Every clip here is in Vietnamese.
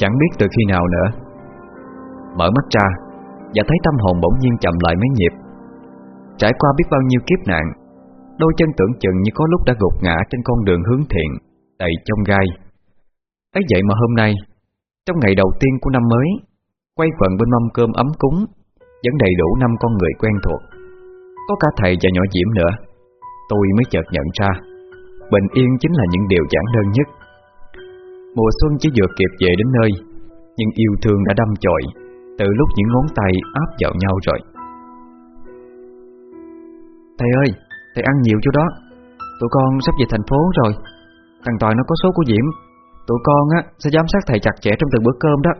Chẳng biết từ khi nào nữa. Mở mắt ra Và thấy tâm hồn bỗng nhiên chậm lại mấy nhịp. Trải qua biết bao nhiêu kiếp nạn, Đôi chân tưởng chừng như có lúc đã gục ngã Trên con đường hướng thiện Đầy trong gai. Ấy vậy mà hôm nay, Trong ngày đầu tiên của năm mới, Quay quần bên mâm cơm ấm cúng Vẫn đầy đủ năm con người quen thuộc. Có cả thầy và nhỏ Diễm nữa. Tôi mới chợt nhận ra, Bình yên chính là những điều giản đơn nhất. Mùa xuân chỉ vừa kịp về đến nơi Nhưng yêu thương đã đâm chọi Từ lúc những ngón tay áp vào nhau rồi. Thầy ơi Thầy ăn nhiều chỗ đó? Tụi con sắp về thành phố rồi Thằng tòi nó có số của Diễm. Tụi con á sẽ giám sát thầy chặt chẽ trong từng bữa cơm đó.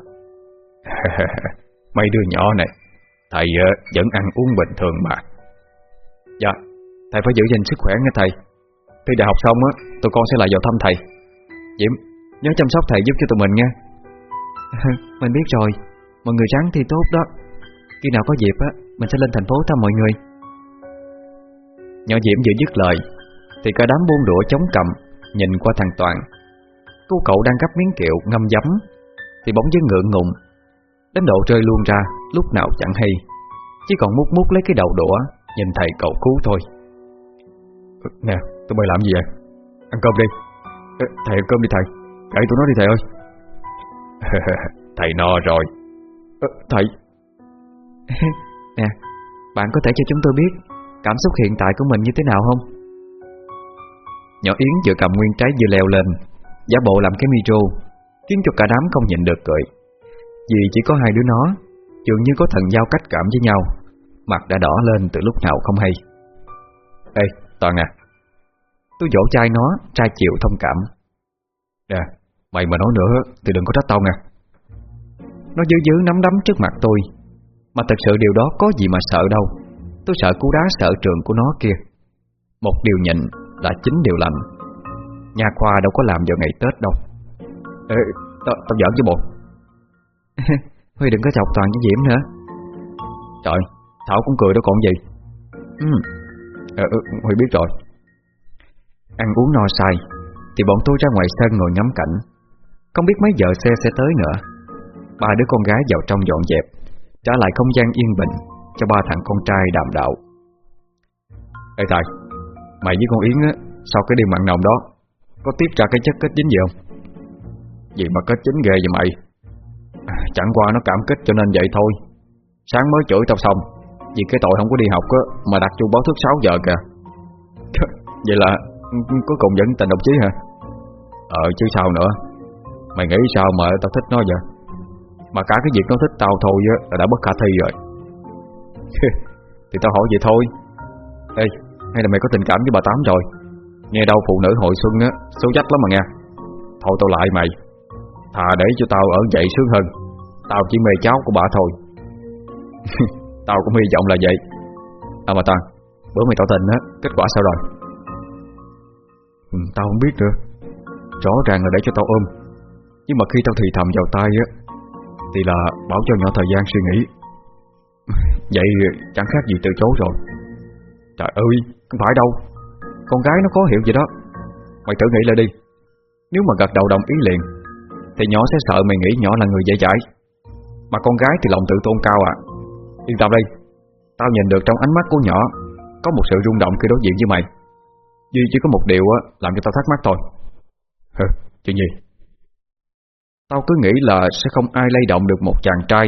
Mấy đứa nhỏ này Thầy uh, vẫn ăn uống bình thường mà. Dạ Thầy phải giữ gìn sức khỏe nghe thầy. Khi đại học xong á Tụi con sẽ lại vào thăm thầy. Diễm Nhớ chăm sóc thầy giúp cho tụi mình nha. Mình biết rồi. Mọi người ráng thì tốt đó. Khi nào có dịp á, Mình sẽ lên thành phố thăm mọi người. Nhỏ Diễm vừa dứt lời, Thì cả đám buông đũa chống cầm Nhìn qua thằng Toàn. Cô cậu đang gấp miếng kiệu ngâm giấm, Thì bỗng dưng ngượng ngùng. Đến độ rơi luôn ra, Lúc nào chẳng hay. Chỉ còn mút mút lấy cái đầu đũa, Nhìn thầy cậu cứu thôi. Nè, tụi bay làm gì vậy? Ăn cơm đi. Thầy, ăn cơm đi thầy. Kệ tụi nó đi thầy ơi. Thầy no rồi. Thầy. Nè Bạn có thể cho chúng tôi biết Cảm xúc hiện tại của mình như thế nào không? Nhỏ Yến vừa cầm nguyên trái vừa leo lên Giả bộ làm cái micro Khiến cho cả đám không nhìn được cười. Vì chỉ có hai đứa nó Dường như có thần giao cách cảm với nhau Mặt đã đỏ lên từ lúc nào không hay. Ê Toàn à Tôi dỗ chai nó trai chịu thông cảm. Nè Mày mà nói nữa thì đừng có trách tao nha Nó dữ dữ nắm đấm trước mặt tôi. Mà thật sự điều đó có gì mà sợ đâu. Tôi sợ cú đá sợ trường của nó kia. Một điều nhịn là chính điều lành. Nhà khoa đâu có làm vào ngày Tết đâu. Ê, tao, tao giỡn chứ bộ. Huy đừng có chọc toàn với Diễm nữa. Trời, Thảo cũng cười đó còn gì. Ừ, ờ, ừ Huy biết rồi. Ăn uống no say Thì bọn tôi ra ngoài sân ngồi ngắm cảnh. Không biết mấy giờ xe sẽ tới nữa. Ba đứa con gái vào trong dọn dẹp Trả lại không gian yên bình Cho ba thằng con trai đàm đạo. Ê thầy Mày với con Yến á Sau cái đêm mặn nồng đó Có tiếp ra cái chất kết dính gì không? Gì mà kết dính ghê vậy mày? À, Chẳng qua nó cảm kích cho nên vậy thôi. Sáng mới chửi tao xong Vì cái tội không có đi học á Mà đặt chu báo thức 6 giờ kìa. Vậy là ừ, ừ, Cuối cùng vẫn tình đồng chí hả? Ờ chứ sao nữa. Mày nghĩ sao mà tao thích nó vậy? Mà cả cái việc nó thích tao thôi á Là đã bất khả thi rồi. Thì tao hỏi vậy thôi. Ê hay là mày có tình cảm với bà Tám rồi? Nghe đâu phụ nữ hồi xuân á Số dách lắm mà nghe. Thôi tao lại mày. Thà để cho tao ở dậy sướng hơn. Tao chỉ mê cháu của bà thôi. Tao cũng hy vọng là vậy. À mà Toàn Bữa mày tỏ tình á Kết quả sao rồi? Ừ, Tao không biết nữa. Rõ ràng là để cho tao ôm. Nhưng mà khi tao thì thầm vào tay á Thì là bảo cho nhỏ thời gian suy nghĩ. Vậy chẳng khác gì từ chối rồi. Trời ơi Không phải đâu. Con gái nó khó hiểu vậy đó. Mày thử nghĩ lại đi. Nếu mà gật đầu đồng ý liền Thì nhỏ sẽ sợ mày nghĩ nhỏ là người dễ dãi. Mà con gái thì lòng tự tôn cao à. Yên tâm đi Tao nhìn được trong ánh mắt của nhỏ Có một sự rung động khi đối diện với mày. Duy chỉ có một điều á làm cho tao thắc mắc thôi. Hừ, chuyện gì? Tao cứ nghĩ là sẽ không ai lay động được một chàng trai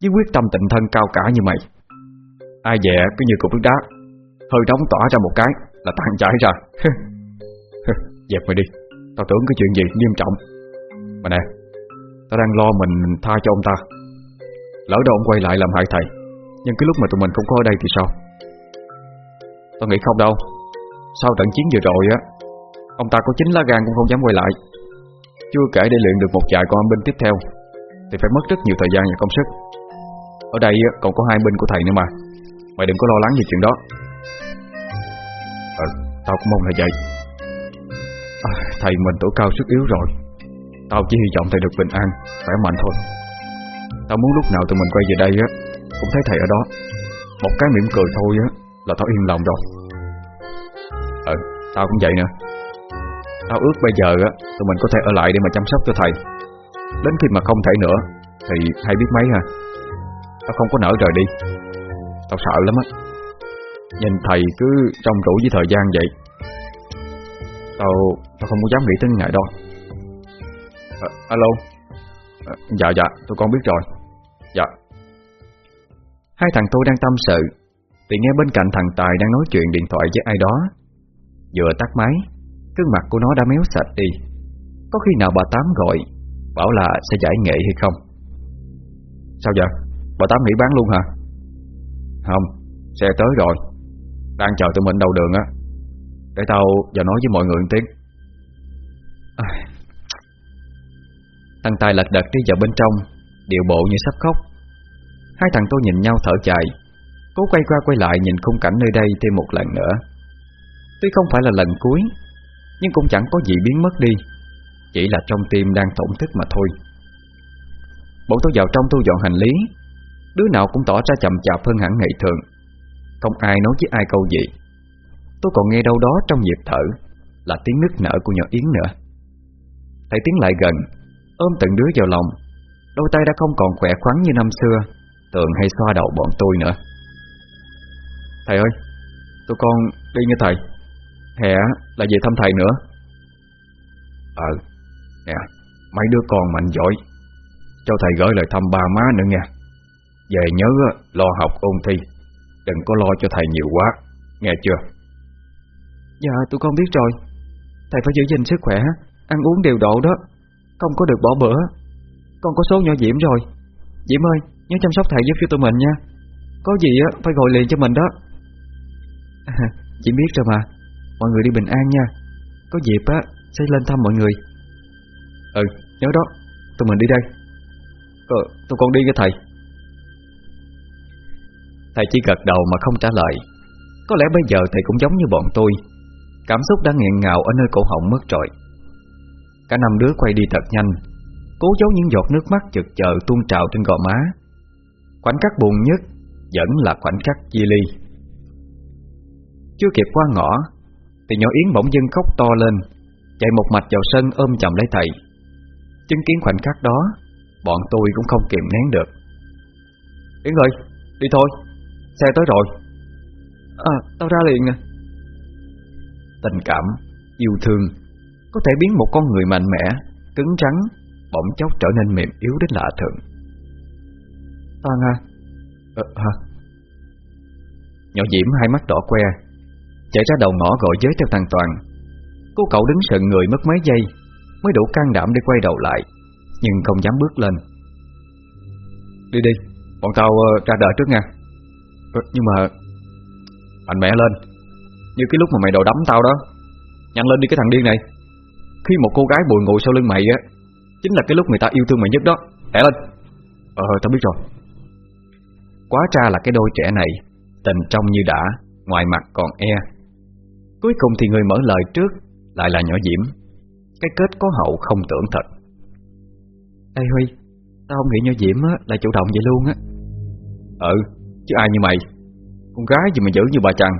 Với quyết tâm tịnh thân cao cả như mày. Ai dè cứ như cục nước đá, Hơi đóng tỏa ra một cái Là tan chảy ra. Dẹp mày đi, Tao tưởng cái chuyện gì nghiêm trọng. Mà nè, Tao đang lo mình tha cho ông ta. Lỡ đâu ông quay lại làm hại thầy, Nhưng cái lúc mà tụi mình không có ở đây thì sao? Tao nghĩ không đâu. Sau trận chiến vừa rồi á, Ông ta có chính lá gan cũng không dám quay lại. Chưa kể để luyện được một vài con binh tiếp theo Thì phải mất rất nhiều thời gian và công sức. Ở đây còn có hai binh của thầy nữa mà. Mày đừng có lo lắng về chuyện đó. Ừ, tao cũng mong là vậy. À, Thầy mình tuổi cao sức yếu rồi. Tao chỉ hy vọng thầy được bình an Khỏe mạnh thôi. Tao muốn lúc nào tụi mình quay về đây á Cũng thấy thầy ở đó. Một cái mỉm cười thôi á Là tao yên lòng rồi. Ờ, tao cũng vậy nữa Tao ước bây giờ á Tụi mình có thể ở lại để mà chăm sóc cho thầy. Đến khi mà không thể nữa Thì hay biết mấy ha. Tao không có nỡ rời đi. Tao sợ lắm á. Nhìn thầy cứ trong trụ với thời gian vậy. Tao Tao không có dám nghĩ tới ngày đó. À, Alo? À, Dạ dạ tôi con biết rồi. Dạ. Hai thằng tôi đang tâm sự. Thì nghe bên cạnh thằng Tài đang nói chuyện điện thoại với ai đó. Vừa tắt máy. Cương mặt của nó đã méo sạch đi. Có khi nào bà Tám gọi, Bảo là sẽ giải nghệ hay không? Sao vậy? Bà Tám nghĩ bán luôn hả? Không, Xe tới rồi. Đang chờ tụi mình đầu đường á. Để tao vào nói với mọi người một tiếng. À. Thằng Tài lật đật đi vào bên trong, Điệu bộ như sắp khóc. Hai thằng tôi nhìn nhau thở dài. Cố quay qua quay lại nhìn khung cảnh nơi đây thêm một lần nữa. Tuy không phải là lần cuối nhưng cũng chẳng có gì biến mất đi. Chỉ là trong tim đang thổn thức mà thôi. Bọn tôi vào trong thu dọn hành lý. Đứa nào cũng tỏ ra chậm chạp hơn hẳn ngày thường. Không ai nói với ai câu gì. Tôi còn nghe đâu đó trong nhịp thở Là tiếng nức nở của nhỏ Yến nữa. Thấy tiếng lại gần, Ôm từng đứa vào lòng. Đôi tay đã không còn khỏe khoắn như năm xưa Tường hay xoa đầu bọn tôi nữa. Thầy ơi, Tụi con đi nghe thầy. Hè là về thăm thầy nữa. Ờ Nè Mấy đứa con mạnh giỏi Cho thầy gửi lời thăm ba má nữa nha Về nhớ lo học ôn thi Đừng có lo cho thầy nhiều quá Nghe chưa? Dạ tụi con biết rồi. Thầy phải giữ gìn sức khỏe Ăn uống điều độ đó Không có được bỏ bữa. Con có số nhỏ Diễm rồi. Diễm ơi nhớ chăm sóc thầy giúp cho tụi mình nha. Có gì á phải gọi liền cho mình đó. À, Diễm biết rồi mà. Mọi người đi bình an nha. Có dịp á sẽ lên thăm mọi người. Ừ nhớ đó. Tụi mình đi đây. Ờ, Tụi con đi với thầy. Thầy chỉ gật đầu mà không trả lời. Có lẽ bây giờ thầy cũng giống như bọn tôi. Cảm xúc đã nghẹn ngào ở nơi cổ họng mất trội. Cả năm đứa quay đi thật nhanh Cố giấu những giọt nước mắt chực chờ tuôn trào trên gò má. Khoảnh khắc buồn nhất Vẫn là khoảnh khắc chia ly. Chưa kịp qua ngõ thì nhỏ Yến bỗng dưng khóc to lên Chạy một mạch vào sân ôm chầm lấy thầy. Chứng kiến khoảnh khắc đó Bọn tôi cũng không kiềm nén được. Yến ơi, đi thôi Xe tới rồi. À, tao ra liền nè. Tình cảm, yêu thương Có thể biến một con người mạnh mẽ Cứng rắn Bỗng chốc trở nên mềm yếu đến lạ thường. Toàn à. Ờ hả? Nhỏ Diễm hai mắt đỏ que Chạy ra đầu ngõ gọi giới theo thằng Toàn. Cô cậu đứng sợn người mất mấy giây Mới đủ can đảm để quay đầu lại Nhưng không dám bước lên. Đi đi Bọn tao uh, ra đợi trước nha. Ừ, Nhưng mà Mạnh mẽ lên Như cái lúc mà mày đồ đấm tao đó. Nhanh lên đi cái thằng điên này. Khi một cô gái bùi ngồi sau lưng mày á Chính là cái lúc người ta yêu thương mày nhất đó. Lẹ lên. Ờ tao biết rồi. Quá ra là cái đôi trẻ này Tình trong như đã Ngoài mặt còn e Cuối cùng thì người mở lời trước Lại là nhỏ Diễm. Cái kết có hậu không tưởng thật. Ê Huy Tao không nghĩ nhỏ Diễm á, là chủ động vậy luôn á. Ừ Chứ ai như mày? Con gái gì mà giữ như bà chằn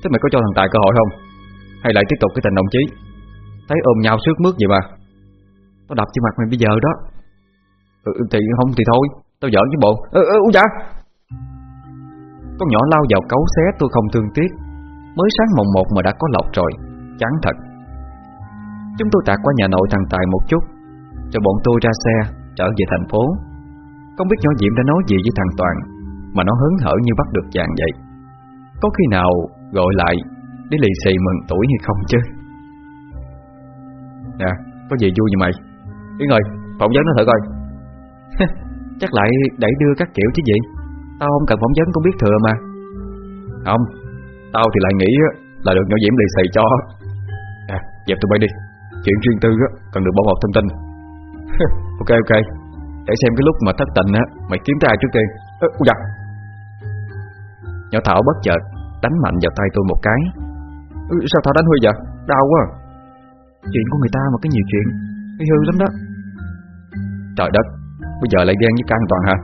Thế mày có cho thằng Tài cơ hội không? Hay lại tiếp tục cái tình đồng chí? Thấy ôm nhau sướt mướt vậy mà. Tao đập trên mặt mày bây giờ đó. Ừ, Thì không thì thôi Tao giỡn với bộ. Ừ, ừ, Con nhỏ lao vào cấu xé tôi không thương tiếc Mới sáng mồng một mà đã có lọc rồi. Chán thật. Chúng tôi tạt qua nhà nội thằng Tài một chút Rồi bọn tôi ra xe, Trở về thành phố. Không biết nhỏ Diệm đã nói gì với thằng Toàn, Mà nó hớn hở như bắt được vàng vậy. Có khi nào gọi lại Để lì xì mừng tuổi hay không chứ? Nè, Có gì vui như mày? Yến ơi, phỏng vấn nó thử coi. Chắc lại đẩy đưa các kiểu chứ gì? Tao không cần phỏng vấn cũng biết thừa mà. Không Tao thì lại nghĩ là được nhỏ Diễm lì xì cho. À dẹp tụi bay đi. Chuyện riêng tư cần được bảo mật thông tin Ok ok. Để xem cái lúc mà thất tình á Mày kiếm ra trước tiên Ơ dạ Nhỏ Thảo bất chợt Đánh mạnh vào tay tôi một cái. Ừ, Sao Thảo đánh Huy vậy? Đau quá. Chuyện của người ta mà có nhiều chuyện Huy hư lắm đó. Trời đất Bây giờ lại ghen với Can Toàn hả?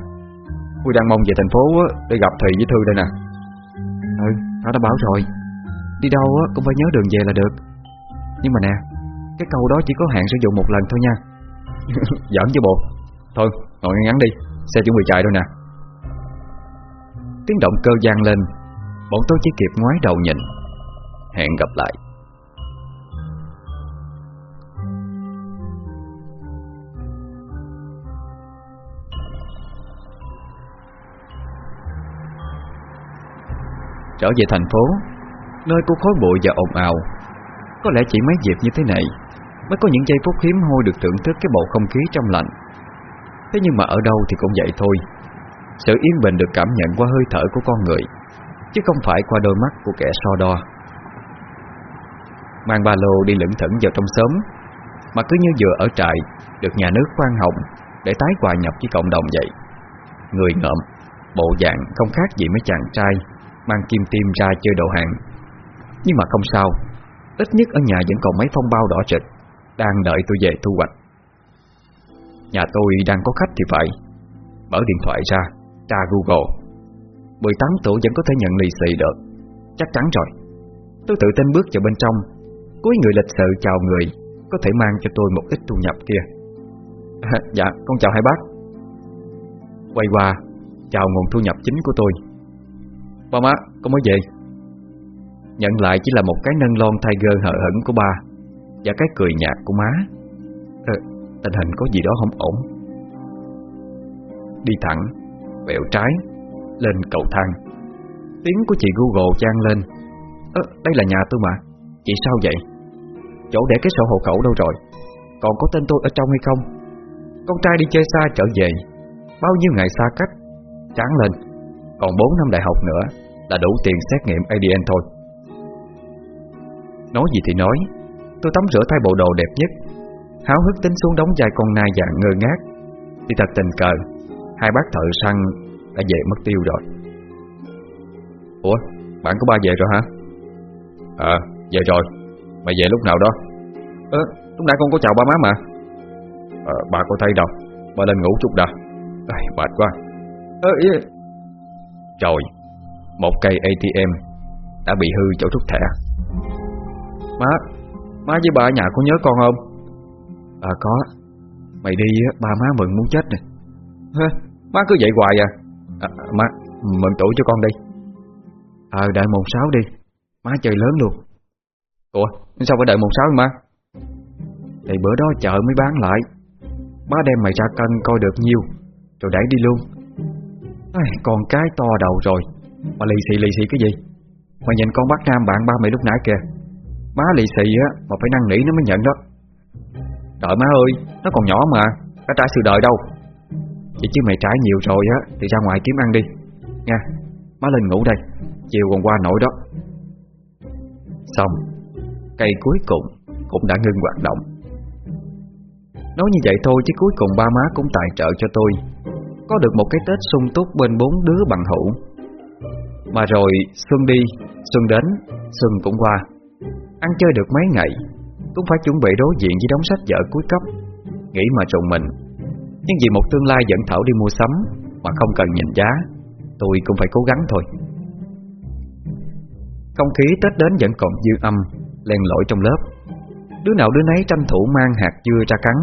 Huy đang mong về thành phố để gặp Thùy với Thư đây nè. Ừ nó đã bảo rồi. Đi đâu cũng phải nhớ đường về là được. Nhưng mà nè, Cái câu đó chỉ có hạn sử dụng một lần thôi nha. Giỡn chứ bộ. Thôi, ngồi ngắn đi. Xe chuẩn bị chạy rồi nè. Tiếng động cơ gian lên. Bọn tôi chỉ kịp ngoái đầu nhìn. Hẹn gặp lại. Trở về thành phố. Nơi của khói bụi và ồn ào. Có lẽ chỉ mấy dịp như thế này Mới có những giây phút hiếm hoi được thưởng thức cái bầu không khí trong lành. Thế nhưng mà ở đâu thì cũng vậy thôi. Sự yên bình được cảm nhận qua hơi thở của con người, Chứ không phải qua đôi mắt của kẻ so đo. Mang ba lô đi lững thững vào trong xóm, Mà cứ như vừa ở trại, Được nhà nước khoan hồng Để tái hòa nhập với cộng đồng vậy. Người ngợm, Bộ dạng không khác gì mấy chàng trai. Mang kim tim ra chơi đồ hàng. Nhưng mà không sao, Ít nhất ở nhà vẫn còn mấy phong bao đỏ trịch Đang đợi tôi về thu hoạch. Nhà tôi đang có khách thì phải. Mở điện thoại ra, Tra Google. 18 tuổi vẫn có thể nhận lì xì được. Chắc chắn rồi. Tôi tự tin bước vào bên trong. Cuối người lịch sự chào người, Có thể mang cho tôi một ít thu nhập kia. Dạ con chào hai bác. Quay qua, Chào nguồn thu nhập chính của tôi. Ba má con mới về. Nhận lại chỉ là một cái nâng lon tiger hờ hững của ba Và cái cười nhạt của má. Ờ, Tình hình có gì đó không ổn. Đi thẳng Vẹo trái Lên cầu thang. Tiếng của chị Google trang lên. Ơ, đây là nhà tôi mà. Chị sao vậy? Chỗ để cái sổ hộ khẩu đâu rồi? Còn có tên tôi ở trong hay không? Con trai đi chơi xa trở về. Bao nhiêu ngày xa cách? Chán lên. Còn 4 năm đại học nữa. Là đủ tiền xét nghiệm ADN thôi. Nói gì thì nói Tôi tắm rửa thay bộ đồ đẹp nhất Háo hức tính xuống đóng vai con nai dạng ngơ ngác. Thì thật tình cờ Hai bác thợ săn đã về mất tiêu rồi. Ủa bạn của ba về rồi hả? À về rồi. Mày về lúc nào đó? Ơ lúc nãy con có chào ba má mà. À, Bà có thấy đâu. Bà lên ngủ chút đã. À, Mệt quá. Ơ ý... Rồi một cây ATM Đã bị hư chỗ rút thẻ. Má Má với bà ở nhà có nhớ con không? À có. Mày đi ba má mừng muốn chết nè Má cứ vậy hoài à, à Má mừng tuổi cho con đi. Ờ đợi mùng sáu đi. Má chơi lớn luôn. Ủa? Sao phải đợi mùng sáu má? Thì bữa đó chợ mới bán lại. Má đem mày ra cân coi được nhiêu Rồi đẩy đi luôn. Ai, Con cái to đầu rồi mà lì xì lì xì cái gì? Mày nhìn con bác Nam bạn ba mày lúc nãy kìa. Má lì xì á, Mà phải năn nỉ nó mới nhận đó. Trời má ơi, Nó còn nhỏ mà, nó trả sự đời đâu. Vậy chứ mày trải nhiều rồi á, Thì ra ngoài kiếm ăn đi. Nha, Má lên ngủ đây, Chiều còn qua nổi đó. Xong, Cây cuối cùng Cũng đã ngưng hoạt động. Nói như vậy thôi chứ cuối cùng ba má cũng tài trợ cho tôi. Có được một cái Tết sung túc bên bốn đứa bằng hữu. Mà rồi, xuân đi, Xuân đến, Xuân cũng qua. Ăn chơi được mấy ngày, Cũng phải chuẩn bị đối diện với đóng sách vở cuối cấp. Nghĩ mà trùng mình. Nhưng vì một tương lai dẫn Thảo đi mua sắm, Mà không cần nhìn giá, Tôi cũng phải cố gắng thôi. Không khí Tết đến vẫn còn dư âm, Len lỏi trong lớp. Đứa nào đứa nấy tranh thủ mang hạt dưa ra cắn,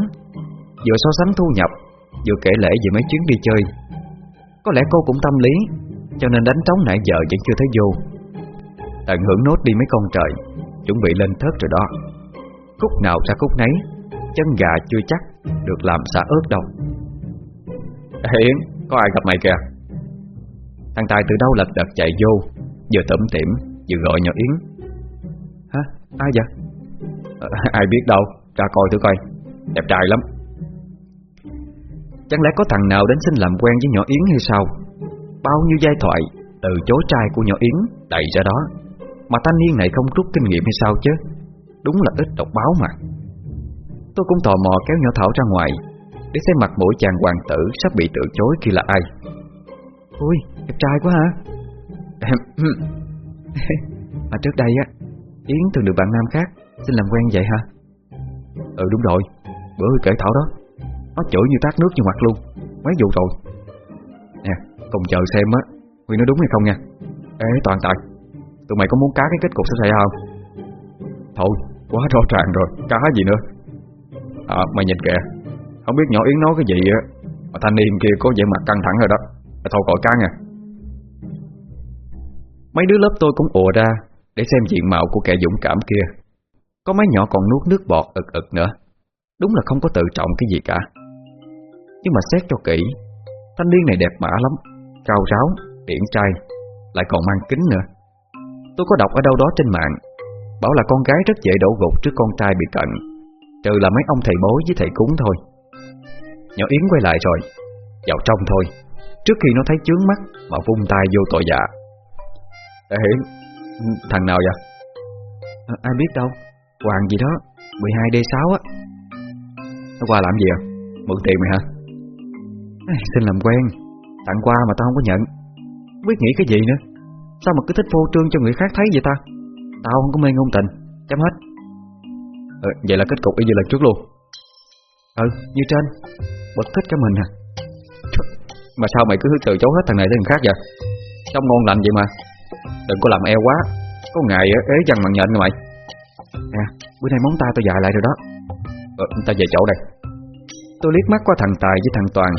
Vừa so sánh thu nhập, Vừa kể lễ về mấy chuyến đi chơi. Có lẽ cô cũng tâm lý cho nên đánh trống nãy giờ vẫn chưa thấy vô. Tận hưởng nốt đi mấy con trời Chuẩn bị lên thớt rồi đó. Khúc nào ra khúc nấy Chân gà chưa chắc Được làm xả ớt đâu. Hiển Có ai gặp mày kìa? Thằng Tài từ đâu lật đật chạy vô Vừa tẩm tiệm Vừa gọi nhỏ Yến. Hả? Ai vậy? À, ai biết đâu Ra coi thử coi. Đẹp trai lắm. Chẳng lẽ có thằng nào đến xin làm quen với nhỏ Yến hay sao? Bao nhiêu giai thoại Từ chối trai của nhỏ Yến Đầy ra đó. Mà thanh niên này không rút kinh nghiệm hay sao chứ? Đúng là ít độc báo mà. Tôi cũng tò mò kéo nhỏ Thảo ra ngoài Để xem mặt mũi chàng hoàng tử Sắp bị từ chối khi là ai. Ui, đẹp trai quá hả? Mà trước đây á Yến từng được bạn nam khác Xin làm quen vậy hả? Ừ đúng rồi. Bữa kể Thảo đó. Nó chửi như tát nước như mặt luôn. Mấy vụ rồi cùng chờ xem á. Huy nói đúng hay không nha? Ê, toàn tại Tụi mày có muốn cá cái kết cục sẽ xảy ra không? Thôi, quá rõ ràng rồi. Cá gì nữa? À mày nhìn kìa. Không biết nhỏ Yến nói cái gì á, Mà thanh niên kia có vẻ mặt căng thẳng rồi đó. Thôi cội cá nha. Mấy đứa lớp tôi cũng ùa ra Để xem diện mạo của kẻ dũng cảm kia. Có mấy nhỏ còn nuốt nước bọt ực ực nữa. Đúng là không có tự trọng cái gì cả. Nhưng mà xét cho kỹ, Thanh niên này đẹp mã lắm. Cao ráo, điển trai Lại còn mang kính nữa. Tôi có đọc ở đâu đó trên mạng Bảo là con gái rất dễ đổ gục trước con trai bị cận Trừ là mấy ông thầy bối với thầy cúng thôi. Nhỏ Yến quay lại rồi Vào trong thôi Trước khi nó thấy chướng mắt Mà vung tay vô tội dạ. Ê Hiển Thằng nào vậy? À, Ai biết đâu Hoàng gì đó 12D6 á. Nó qua làm gì à? Mượn tiền mày hả? À, Xin làm quen. Tặng qua mà tao không có nhận. Biết nghĩ cái gì nữa? Sao mà cứ thích phô trương cho người khác thấy vậy ta? Tao không có mê ngôn tình Chấm hết. Ừ, Vậy là kết cục y như lần trước luôn. Ừ như trên. Bật thích cho mình à. Mà sao mày cứ từ chối hết thằng này tới thằng khác vậy? Trông ngon lành vậy mà. Đừng có làm eo quá. Có ngày ế chăng bằng nhện mày. Nè bữa nay móng tay tao dài lại rồi đó. Ờ, Tao về chỗ đây. Tôi liếc mắt qua thằng Tài với thằng Toàn.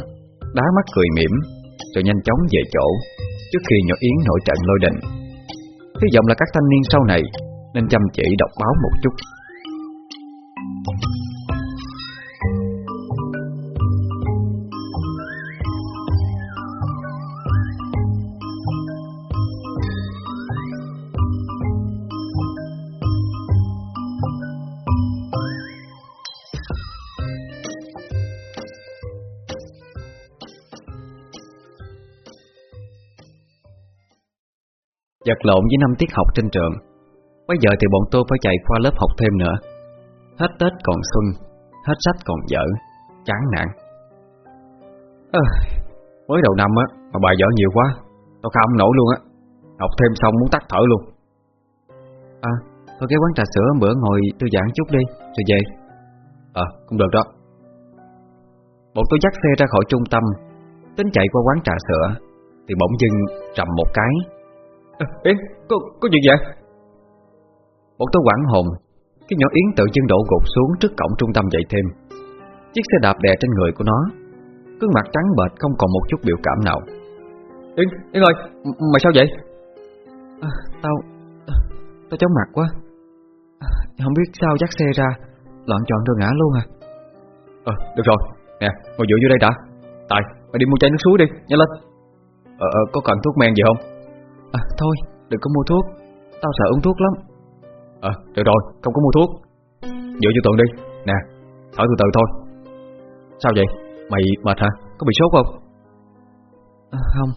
Đá mắt cười mỉm. Rồi nhanh chóng về chỗ, Trước khi nhỏ Yến nổi trận lôi đình. Hy vọng là các thanh niên sau này Nên chăm chỉ đọc báo một chút. Chật lộn với năm tiết học trên trường. Bây giờ thì bọn tôi phải chạy qua lớp học thêm nữa. Hết Tết còn xuân Hết sách còn dở Chán nản. À, Mới đầu năm á Mà bài dở nhiều quá tôi không nổi luôn á. Học thêm xong muốn tắt thở luôn. À Thôi cái quán trà sữa bữa ngồi thư giãn chút đi Rồi về. Ờ à, cũng được đó. Bọn tôi dắt xe ra khỏi trung tâm. Tính chạy qua quán trà sữa Thì bỗng dưng trầm một cái. Yến, có, có chuyện vậy? Bọn tôi quảng hồn Cái nhỏ Yến tự chân đổ gục xuống trước cổng trung tâm dậy thêm. Chiếc xe đạp đè trên người của nó. Cương mặt trắng bệch không còn một chút biểu cảm nào. Yến, Yến ơi, mày sao vậy? À, tao, tao chóng mặt quá. À, Không biết sao dắt xe ra Loạn chọn rồi ngã luôn à. Ờ, được rồi, nè, ngồi dựa vô đây đã. Tài, mày đi mua chai nước suối đi, nhanh lên. Ờ, ờ có cần thuốc men gì không? À thôi đừng có mua thuốc. Tao sợ uống thuốc lắm. Ờ được rồi không có mua thuốc. Dựa cho tường đi. Nè thở từ từ thôi. Sao vậy? Mày mệt hả? Có bị sốt không? À, Không.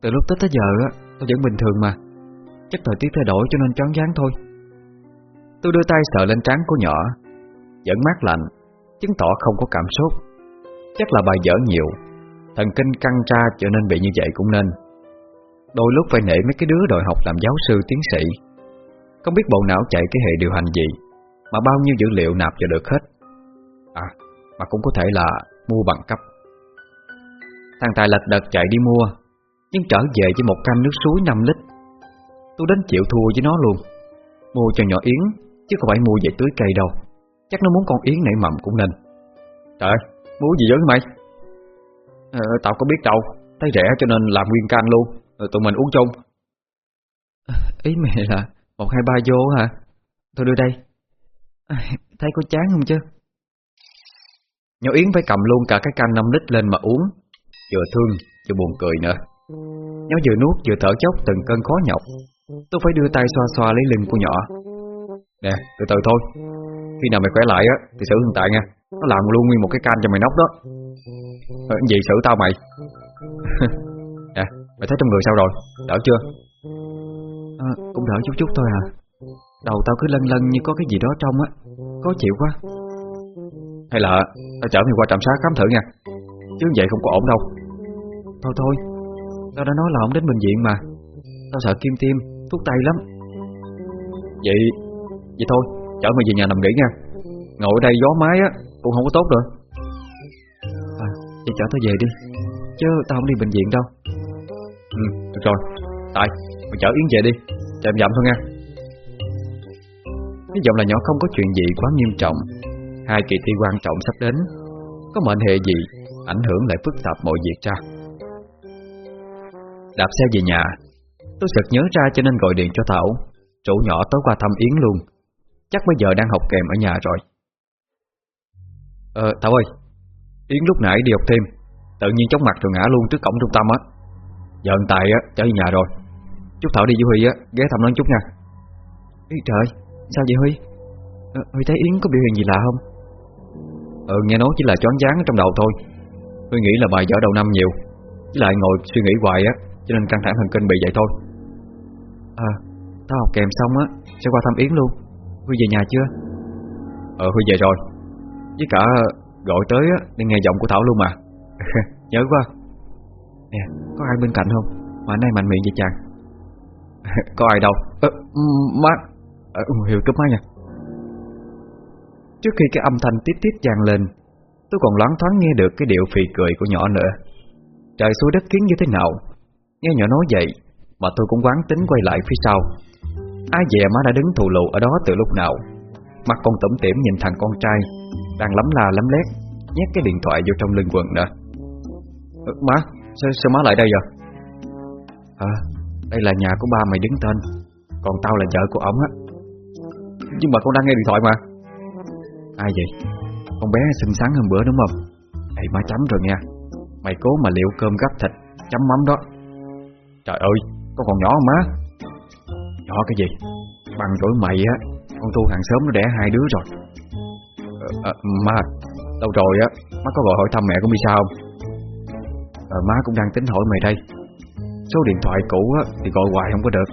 Từ lúc Tết tới giờ á Tao vẫn bình thường mà. Chắc thời tiết thay đổi cho nên chóng váng thôi. Tôi đưa tay sờ lên trán của nhỏ. Vẫn mát lạnh Chứng tỏ không có cảm sốt Chắc là bài dở nhiều. Thần kinh căng ra cho nên bị như vậy cũng nên Đôi lúc phải nể mấy cái đứa đòi học làm giáo sư tiến sĩ. Không biết bộ não chạy cái hệ điều hành gì Mà bao nhiêu dữ liệu nạp vào được hết. À Mà cũng có thể là mua bằng cấp. Thằng Tài lật đật chạy đi mua Nhưng trở về với một can nước suối 5 lít. Tôi đến chịu thua với nó luôn. Mua cho nhỏ Yến Chứ không phải mua về tưới cây đâu. Chắc nó muốn con Yến nảy mầm cũng nên. Trời ơi, mua gì với mày? Ờ, Tao có biết đâu Thấy rẻ cho nên làm nguyên can luôn rồi tụi mình uống chung. Ý mẹ là Một hai ba vô hả? Thôi đưa đây. À, Thấy có chán không chứ? Nhỏ Yến phải cầm luôn cả cái can 5 lít lên mà uống. Vừa thương vừa buồn cười nữa. Nó vừa nuốt vừa thở chốc từng cơn khó nhọc. Tôi phải đưa tay xoa xoa lấy lưng của nhỏ. Nè từ từ thôi. Khi nào mày khỏe lại á Thì xử hiện tại nha. Nó làm luôn nguyên một cái can cho mày nóc đó. Ờ, Gì xử tao mày Mày thấy trong người sao rồi? Đỡ chưa? À, cũng đỡ chút chút thôi à. Đầu tao cứ lân lân như có cái gì đó trong á. Khó chịu quá. Hay là tao chở mày qua trạm xá khám thử nha. Chứ vậy không có ổn đâu. Thôi thôi. Tao đã nói là không đến bệnh viện mà. Tao sợ kim tiêm, thuốc tay lắm. Vậy Vậy thôi, chở mày về nhà nằm nghỉ nha. Ngồi ở đây gió mái á Cũng không có tốt nữa. À, vậy chở tao về đi. Chứ tao không đi bệnh viện đâu Ừ, được rồi. Tại, mày chở Yến về đi Trèm dặm thôi nha. Hy vọng là nhỏ không có chuyện gì quá nghiêm trọng. Hai kỳ thi quan trọng sắp đến Có mệnh hệ gì Ảnh hưởng lại phức tạp mọi việc ra? Đạp xe về nhà Tôi sực nhớ ra cho nên gọi điện cho Thảo. Chủ nhỏ tối qua thăm Yến luôn. Chắc bây giờ đang học kèm ở nhà rồi. Ờ Thảo ơi Yến lúc nãy đi học thêm Tự nhiên chóng mặt rồi ngã luôn trước cổng trung tâm á. Giờ hiện tại á, trở về nhà rồi. Chúc Thảo đi với Huy á, ghé thăm nó chút nha. Ý trời, sao vậy Huy? À, Huy thấy Yến có biểu hiện gì lạ không? Ừ, nghe nói chỉ là choáng váng trong đầu thôi. Huy nghĩ là bài vở đầu năm nhiều Với lại ngồi suy nghĩ hoài á Cho nên căng thẳng thần kinh bị vậy thôi. À, tao học kèm xong á Sẽ qua thăm Yến luôn. Huy về nhà chưa? Ờ, Huy về rồi. Với cả gọi tới á, để nghe giọng của Thảo luôn mà. Nhớ quá. Nè, có ai bên cạnh không? Mà nay mạnh miệng vậy chàng. Có ai đâu. Ờ, Má. Ờ, Hiểu cướp má nha. Trước khi cái âm thanh tiếp tiếp vang lên Tôi còn loáng thoáng nghe được cái điệu phì cười của nhỏ nữa. Trời xuống đất kiến như thế nào? Nghe nhỏ nói vậy Mà tôi cũng quán tính quay lại phía sau. Ai dè má đã đứng thù lù ở đó từ lúc nào. Mặt con tẩm tỉm nhìn thằng con trai Đang lắm la lắm lét Nhét cái điện thoại vô trong lưng quần nữa ờ, Má sao, sao má lại đây vậy? À Đây là nhà của ba mày đứng tên. Còn tao là vợ của ổng á. Nhưng mà con đang nghe điện thoại mà. Ai vậy? Con bé xinh xắn hơn bữa đúng không? Ê má chấm rồi nha Mày cố mà liệu cơm gắp thịt Chấm mắm đó. Trời ơi Con còn nhỏ không má? Nhỏ cái gì? Bằng tuổi mày á Con tu hàng xóm nó đẻ hai đứa rồi. À, à, Má Đâu rồi á Má có gọi hỏi thăm mẹ của Misa không? À, Má cũng đang tính hỏi mày đây. Số điện thoại cũ á Thì gọi hoài không có được.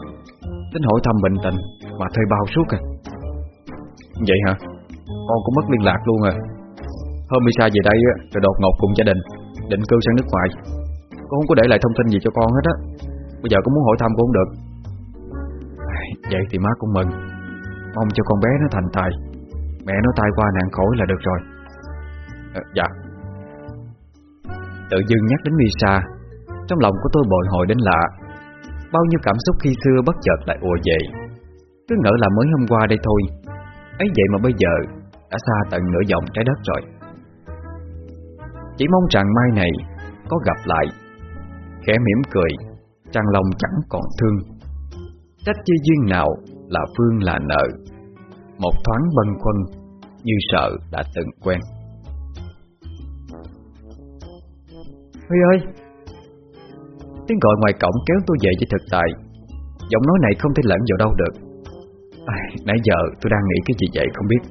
Tính hỏi thăm bệnh tình Mà thuê bao suốt à. Vậy hả? Con cũng mất liên lạc luôn à. Hôm Misa về đây á Rồi đột ngột cùng gia đình Định cư sang nước ngoài. Con không có để lại thông tin gì cho con hết á. Bây giờ cũng muốn hỏi thăm cũng không được. Vậy thì má cũng mừng. Mong cho con bé nó thành tài. Mẹ nó tai qua nạn khỏi là được rồi. À, Dạ Tự dưng nhắc đến Misa. Trong lòng của tôi bồi hồi đến lạ. Bao nhiêu cảm xúc khi xưa bất chợt lại ùa về. Cứ ngỡ là mới hôm qua đây thôi. Ấy vậy mà bây giờ, Đã xa tận nửa vòng trái đất rồi. Chỉ mong rằng mai này Có gặp lại. Khẽ mỉm cười Trăng lòng chẳng còn thương. Trách chi duyên nào là phương là nợ. Một thoáng bân khuâng Như sợ đã từng quen. Huy ơi. Tiếng gọi ngoài cổng kéo tôi về với thực tại. Giọng nói này không thể lẫn vào đâu được. À, Nãy giờ tôi đang nghĩ cái gì vậy không biết.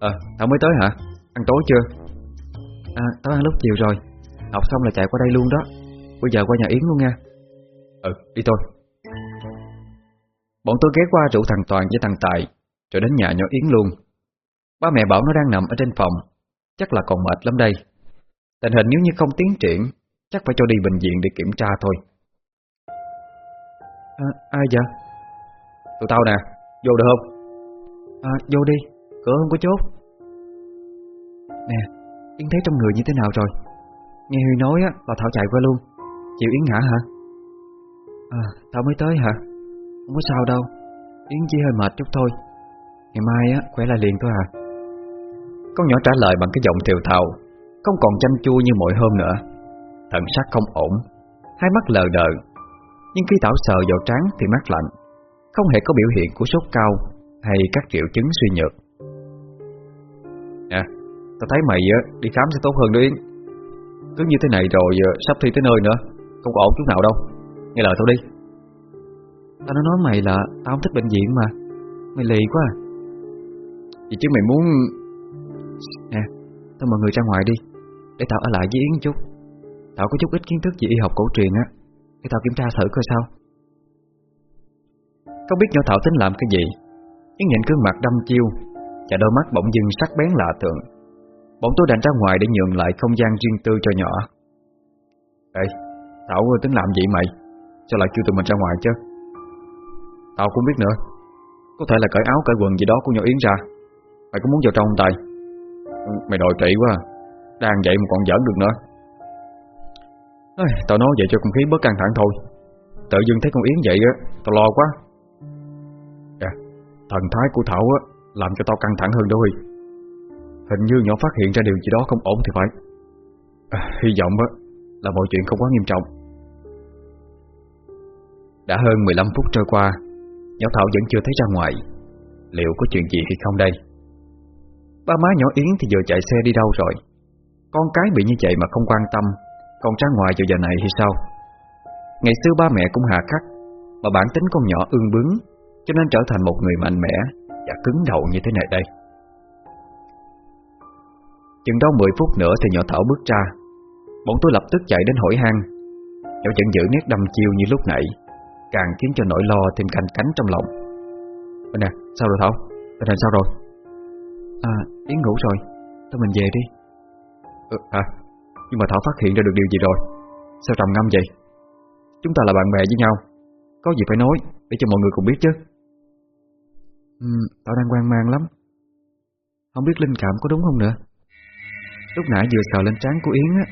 Ờ, à, mới tới hả? Ăn tối chưa? À, tao ăn lúc chiều rồi. Học xong là chạy qua đây luôn đó. Bây giờ qua nhà Yến luôn nha. Ừ, đi thôi. Bọn tôi ghé qua rủ thằng Toàn với thằng Tài Rồi đến nhà nhỏ Yến luôn. Ba mẹ bảo nó đang nằm ở trên phòng. Chắc là còn mệt lắm đây. Tình hình nếu như không tiến triển Chắc phải cho đi bệnh viện để kiểm tra thôi à, Ai vậy? Tụi tao nè, vô được không? À, vô đi, cửa không có chốt Nè, Yến thấy trong người như thế nào rồi? Nghe Huy nói á, là Thảo chạy qua luôn Chịu Yến ngã hả? À, Thảo mới tới hả? Không có sao đâu Yến chỉ hơi mệt chút thôi Ngày mai á, khỏe lại liền thôi hả? Con nhỏ trả lời bằng cái giọng thiều thào Không còn chăm chua như mọi hôm nữa. Thần sắc không ổn Hai mắt lờ đờ. Nhưng khi Thảo sờ vào trán thì mắt lạnh Không hề có biểu hiện của sốt cao Hay các triệu chứng suy nhược. Nè Tao thấy mày đi khám sẽ tốt hơn đó Yến Cứ như thế này rồi sắp thi tới nơi nữa Không có ổn chút nào đâu. Nghe lời tao đi. Tao nó nói mày là Tao không thích bệnh viện mà. Mày lì quá à. Vậy chứ mày muốn Nè Tao mời người ra ngoài đi để tao ở lại với Yến chút. Tao có chút ít kiến thức về y học cổ truyền á. Để tao kiểm tra thử coi sao. Không biết nhỏ Thảo tính làm cái gì? Yến nhìn gương mặt đâm chiêu, Và đôi mắt bỗng dưng sắc bén lạ thường. Bọn tôi đành ra ngoài để nhường lại không gian riêng tư cho nhỏ. Ê, Thảo tính làm gì mày? Sao lại kêu tụi mình ra ngoài chứ? Tao cũng biết nữa. Có thể là cởi áo, cởi quần gì đó của nhỏ Yến ra. Mày có muốn vào trong không Tài Mày đòi trị quá à. Đang vậy mà còn giỡn được nữa. Ê, Tao nói vậy cho không khí bớt căng thẳng thôi. Tự dưng thấy con Yến vậy á Tao lo quá. À, Thần thái của Thảo á Làm cho tao căng thẳng hơn đôi. Hình như nhỏ phát hiện ra điều gì đó không ổn thì phải. À, Hy vọng á là mọi chuyện không quá nghiêm trọng. Đã hơn 15 phút trôi qua Nhỏ Thảo vẫn chưa thấy ra ngoài. Liệu có chuyện gì hay không đây? Ba má nhỏ Yến thì vừa chạy xe đi đâu rồi? Con cái bị như vậy mà không quan tâm Còn ra ngoài vào giờ này thì sao? Ngày xưa ba mẹ cũng hà khắc Mà bản tính con nhỏ ương bướng Cho nên trở thành một người mạnh mẽ Và cứng đầu như thế này đây. Chừng đó 10 phút nữa thì nhỏ Thảo bước ra. Bọn tôi lập tức chạy đến hỏi han. Nhỏ vẫn giữ nét đâm chiêu như lúc nãy Càng khiến cho nỗi lo thêm canh cánh trong lòng. Nè, sao rồi Thảo? Tình hình sao rồi? À, Yến ngủ rồi Thôi mình về đi ừ, À, nhưng mà Thảo phát hiện ra được điều gì rồi? Sao trầm ngâm vậy? Chúng ta là bạn bè với nhau Có gì phải nói để cho mọi người cùng biết chứ? Ừ, Thảo đang quan mang lắm. Không biết linh cảm có đúng không nữa? Lúc nãy vừa sờ lên trán của Yến á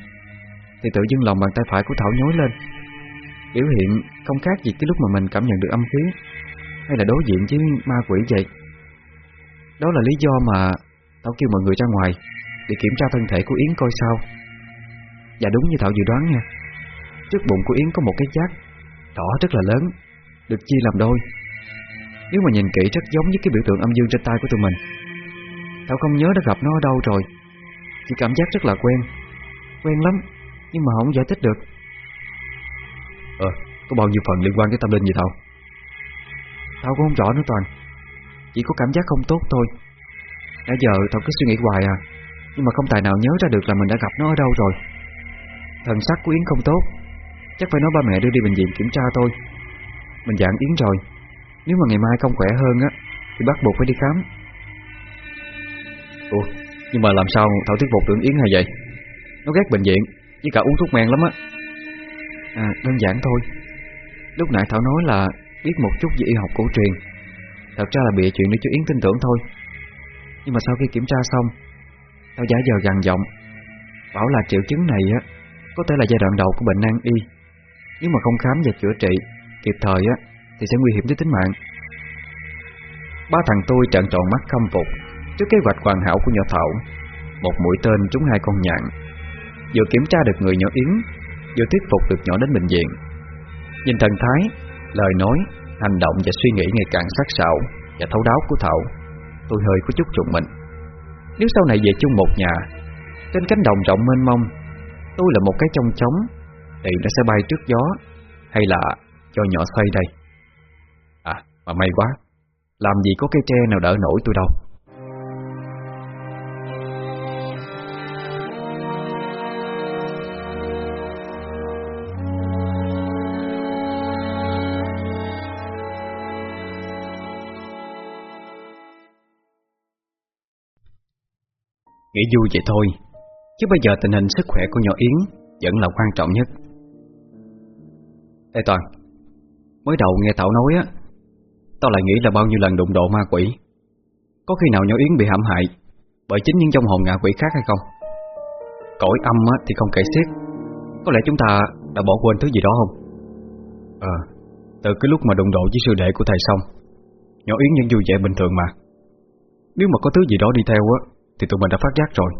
Thì tự dưng lòng bàn tay phải của Thảo nhối lên. Biểu hiện không khác gì cái lúc mà mình cảm nhận được âm khí Hay là đối diện với ma quỷ vậy. Đó là lý do mà Thảo kêu mọi người ra ngoài. Để kiểm tra thân thể của Yến coi sao. Và đúng như Thảo dự đoán nha. Trước bụng của Yến có một cái chát Đỏ rất là lớn Được chia làm đôi. Nếu mà nhìn kỹ rất giống với cái biểu tượng âm dương trên tay của tụi mình. Thảo không nhớ đã gặp nó ở đâu rồi Chỉ cảm giác rất là quen. Quen lắm Nhưng mà không giải thích được. Ờ, có bao nhiêu phần liên quan tới tâm linh gì Thảo? Thảo cũng không rõ nữa Toàn Chỉ có cảm giác không tốt thôi. Nãy giờ Thảo cứ suy nghĩ hoài à. Nhưng mà không tài nào nhớ ra được là mình đã gặp nó ở đâu rồi. Thần sắc của Yến không tốt. Chắc phải nói ba mẹ đưa đi bệnh viện kiểm tra thôi. Mình dặn Yến rồi. Nếu mà ngày mai không khỏe hơn á Thì bắt buộc phải đi khám. Ủa, nhưng mà làm sao Thảo thuyết phục được Yến hay vậy? Nó ghét bệnh viện Với cả uống thuốc men lắm á. À đơn giản thôi. Lúc nãy Thảo nói là biết một chút về y học cổ truyền. Thật ra là bịa chuyện để cho Yến tin tưởng thôi. Nhưng mà sau khi kiểm tra xong Thảo giả giờ gằn giọng Bảo là triệu chứng này á Có thể là giai đoạn đầu của bệnh nan y. Nếu mà không khám và chữa trị Kịp thời á Thì sẽ nguy hiểm tới tính mạng. Ba thằng tôi trợn tròn mắt khâm phục Trước kế hoạch hoàn hảo của nhỏ Thảo. Một mũi tên trúng hai con nhạn. Vừa kiểm tra được người nhỏ Yến Vừa thuyết phục được nhỏ đến bệnh viện. Nhìn thần thái, lời nói, hành động và suy nghĩ ngày càng sắc sảo Và thấu đáo của Thảo Tôi hơi có chút trùng mình. Nếu sau này về chung một nhà, Trên cánh đồng rộng mênh mông, Tôi là một cái trong trống Thì nó sẽ bay trước gió, Hay là cho nhỏ xoay đây? À mà may quá, Làm gì có cây tre nào đỡ nổi tôi đâu. Nghĩ vui vậy thôi. Chứ bây giờ tình hình sức khỏe của nhỏ Yến Vẫn là quan trọng nhất. Ê Toàn Mới đầu nghe Thảo nói á Tao lại nghĩ là bao nhiêu lần đụng độ ma quỷ. Có khi nào nhỏ Yến bị hãm hại Bởi chính những trong hồn ngạ quỷ khác hay không? Cõi âm á, thì không kể xiết. Có lẽ chúng ta đã bỏ quên thứ gì đó không? Ờ Từ cái lúc mà đụng độ với sư đệ của thầy xong Nhỏ Yến vẫn vui vẻ bình thường mà. Nếu mà có thứ gì đó đi theo á thì tụi mình đã phát giác rồi.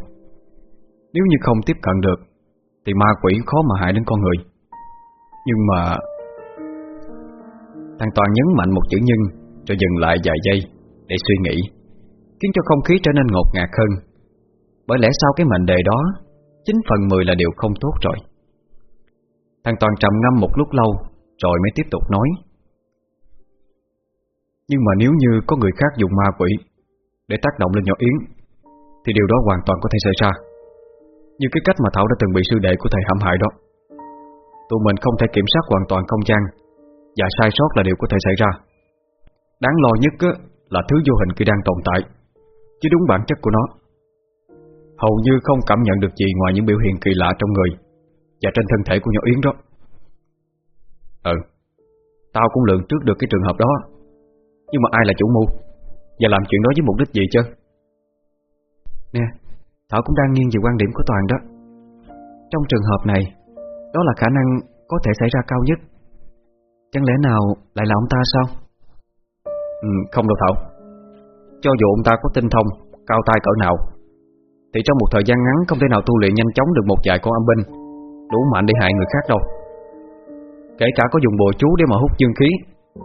Nếu như không tiếp cận được, Thì ma quỷ khó mà hại đến con người. Nhưng mà, Thằng Toàn nhấn mạnh một chữ nhưng Rồi dừng lại vài giây Để suy nghĩ, Khiến cho không khí trở nên ngột ngạt hơn. Bởi lẽ sau cái mệnh đề đó 9 phần 10 là điều không tốt rồi. Thằng Toàn trầm ngâm một lúc lâu, Rồi mới tiếp tục nói. Nhưng mà nếu như có người khác dùng ma quỷ Để tác động lên nhỏ Yến thì điều đó hoàn toàn có thể xảy ra. Như cái cách mà Thảo đã từng bị sư đệ của thầy hãm hại đó, Tụi mình không thể kiểm soát hoàn toàn không gian, Và sai sót là điều có thể xảy ra. Đáng lo nhất là thứ vô hình kia đang tồn tại, Chứ đúng bản chất của nó. Hầu như không cảm nhận được gì ngoài những biểu hiện kỳ lạ trong người, Và trên thân thể của nhỏ Yến đó. Ừ Tao cũng lượng trước được cái trường hợp đó, Nhưng mà ai là chủ mưu, Và làm chuyện đó với mục đích gì chứ? Nè, Thảo cũng đang nghiêng về quan điểm của Toàn đó. Trong trường hợp này Đó là khả năng có thể xảy ra cao nhất. Chẳng lẽ nào lại là ông ta sao? Ừ, không đâu Thảo. Cho dù ông ta có tinh thông Cao tay cỡ nào Thì trong một thời gian ngắn Không thể nào tu luyện nhanh chóng được một vài con âm binh Đủ mạnh để hại người khác đâu. Kể cả có dùng bùa chú để mà hút dương khí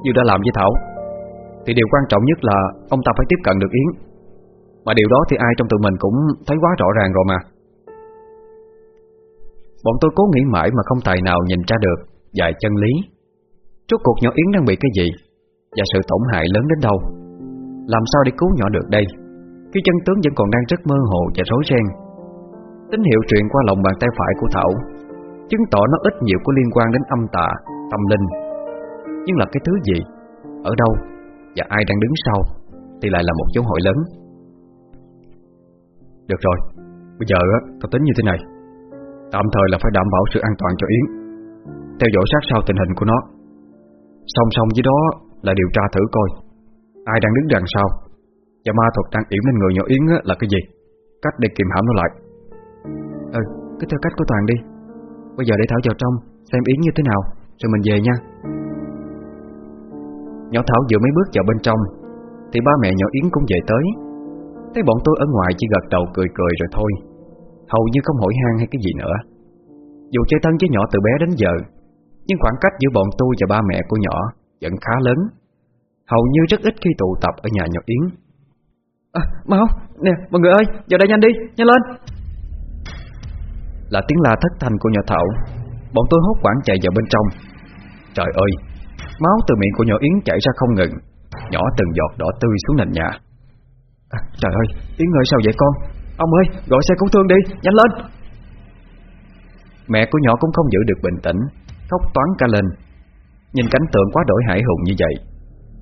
Như đã làm với Thảo Thì điều quan trọng nhất là Ông ta phải tiếp cận được Yến. Mà điều đó thì ai trong tụi mình cũng thấy quá rõ ràng rồi mà. Bọn tôi cố nghĩ mãi mà không tài nào nhìn ra được Dài chân lý. Rốt cuộc nhỏ Yến đang bị cái gì Và sự tổn hại lớn đến đâu? Làm sao để cứu nhỏ được đây? Khi chân tướng vẫn còn đang rất mơ hồ và rối ren Tín hiệu truyền qua lòng bàn tay phải của Thảo Chứng tỏ nó ít nhiều có liên quan đến âm tà, tâm linh. Nhưng là cái thứ gì? Ở đâu? Và ai đang đứng sau? Thì lại là một dấu hỏi lớn. Được rồi Bây giờ tao tính như thế này. Tạm thời là phải đảm bảo sự an toàn cho Yến. Theo dõi sát sao tình hình của nó. Song song với đó là điều tra thử coi Ai đang đứng đằng sau. Và ma thuật đang yểm lên người nhỏ Yến là cái gì? Cách để kiềm hãm nó lại. Ừ, cứ theo cách của Toàn đi. Bây giờ để Thảo vào trong Xem Yến như thế nào Rồi mình về nha. Nhỏ Thảo vừa mới bước vào bên trong Thì ba mẹ nhỏ Yến cũng về tới. Thấy bọn tôi ở ngoài chỉ gật đầu cười cười rồi thôi. Hầu như không hỏi han hay cái gì nữa. Dù chơi thân với nhỏ từ bé đến giờ Nhưng khoảng cách giữa bọn tôi và ba mẹ của nhỏ Vẫn khá lớn. Hầu như rất ít khi tụ tập ở nhà nhỏ Yến. À, Mau, nè mọi người ơi Vào đây nhanh đi, nhanh lên. Là tiếng la thất thanh của nhỏ Thảo. Bọn tôi hốt quảng chạy vào bên trong. Trời ơi Máu từ miệng của nhỏ Yến chảy ra không ngừng. Nhỏ từng giọt đỏ tươi xuống nền nhà à, Trời ơi, Yến ơi sao vậy con? Ông ơi, gọi xe cứu thương đi, nhanh lên! Mẹ của nhỏ cũng không giữ được bình tĩnh Khóc toán cả lên. Nhìn cảnh tượng quá đổi hải hùng như vậy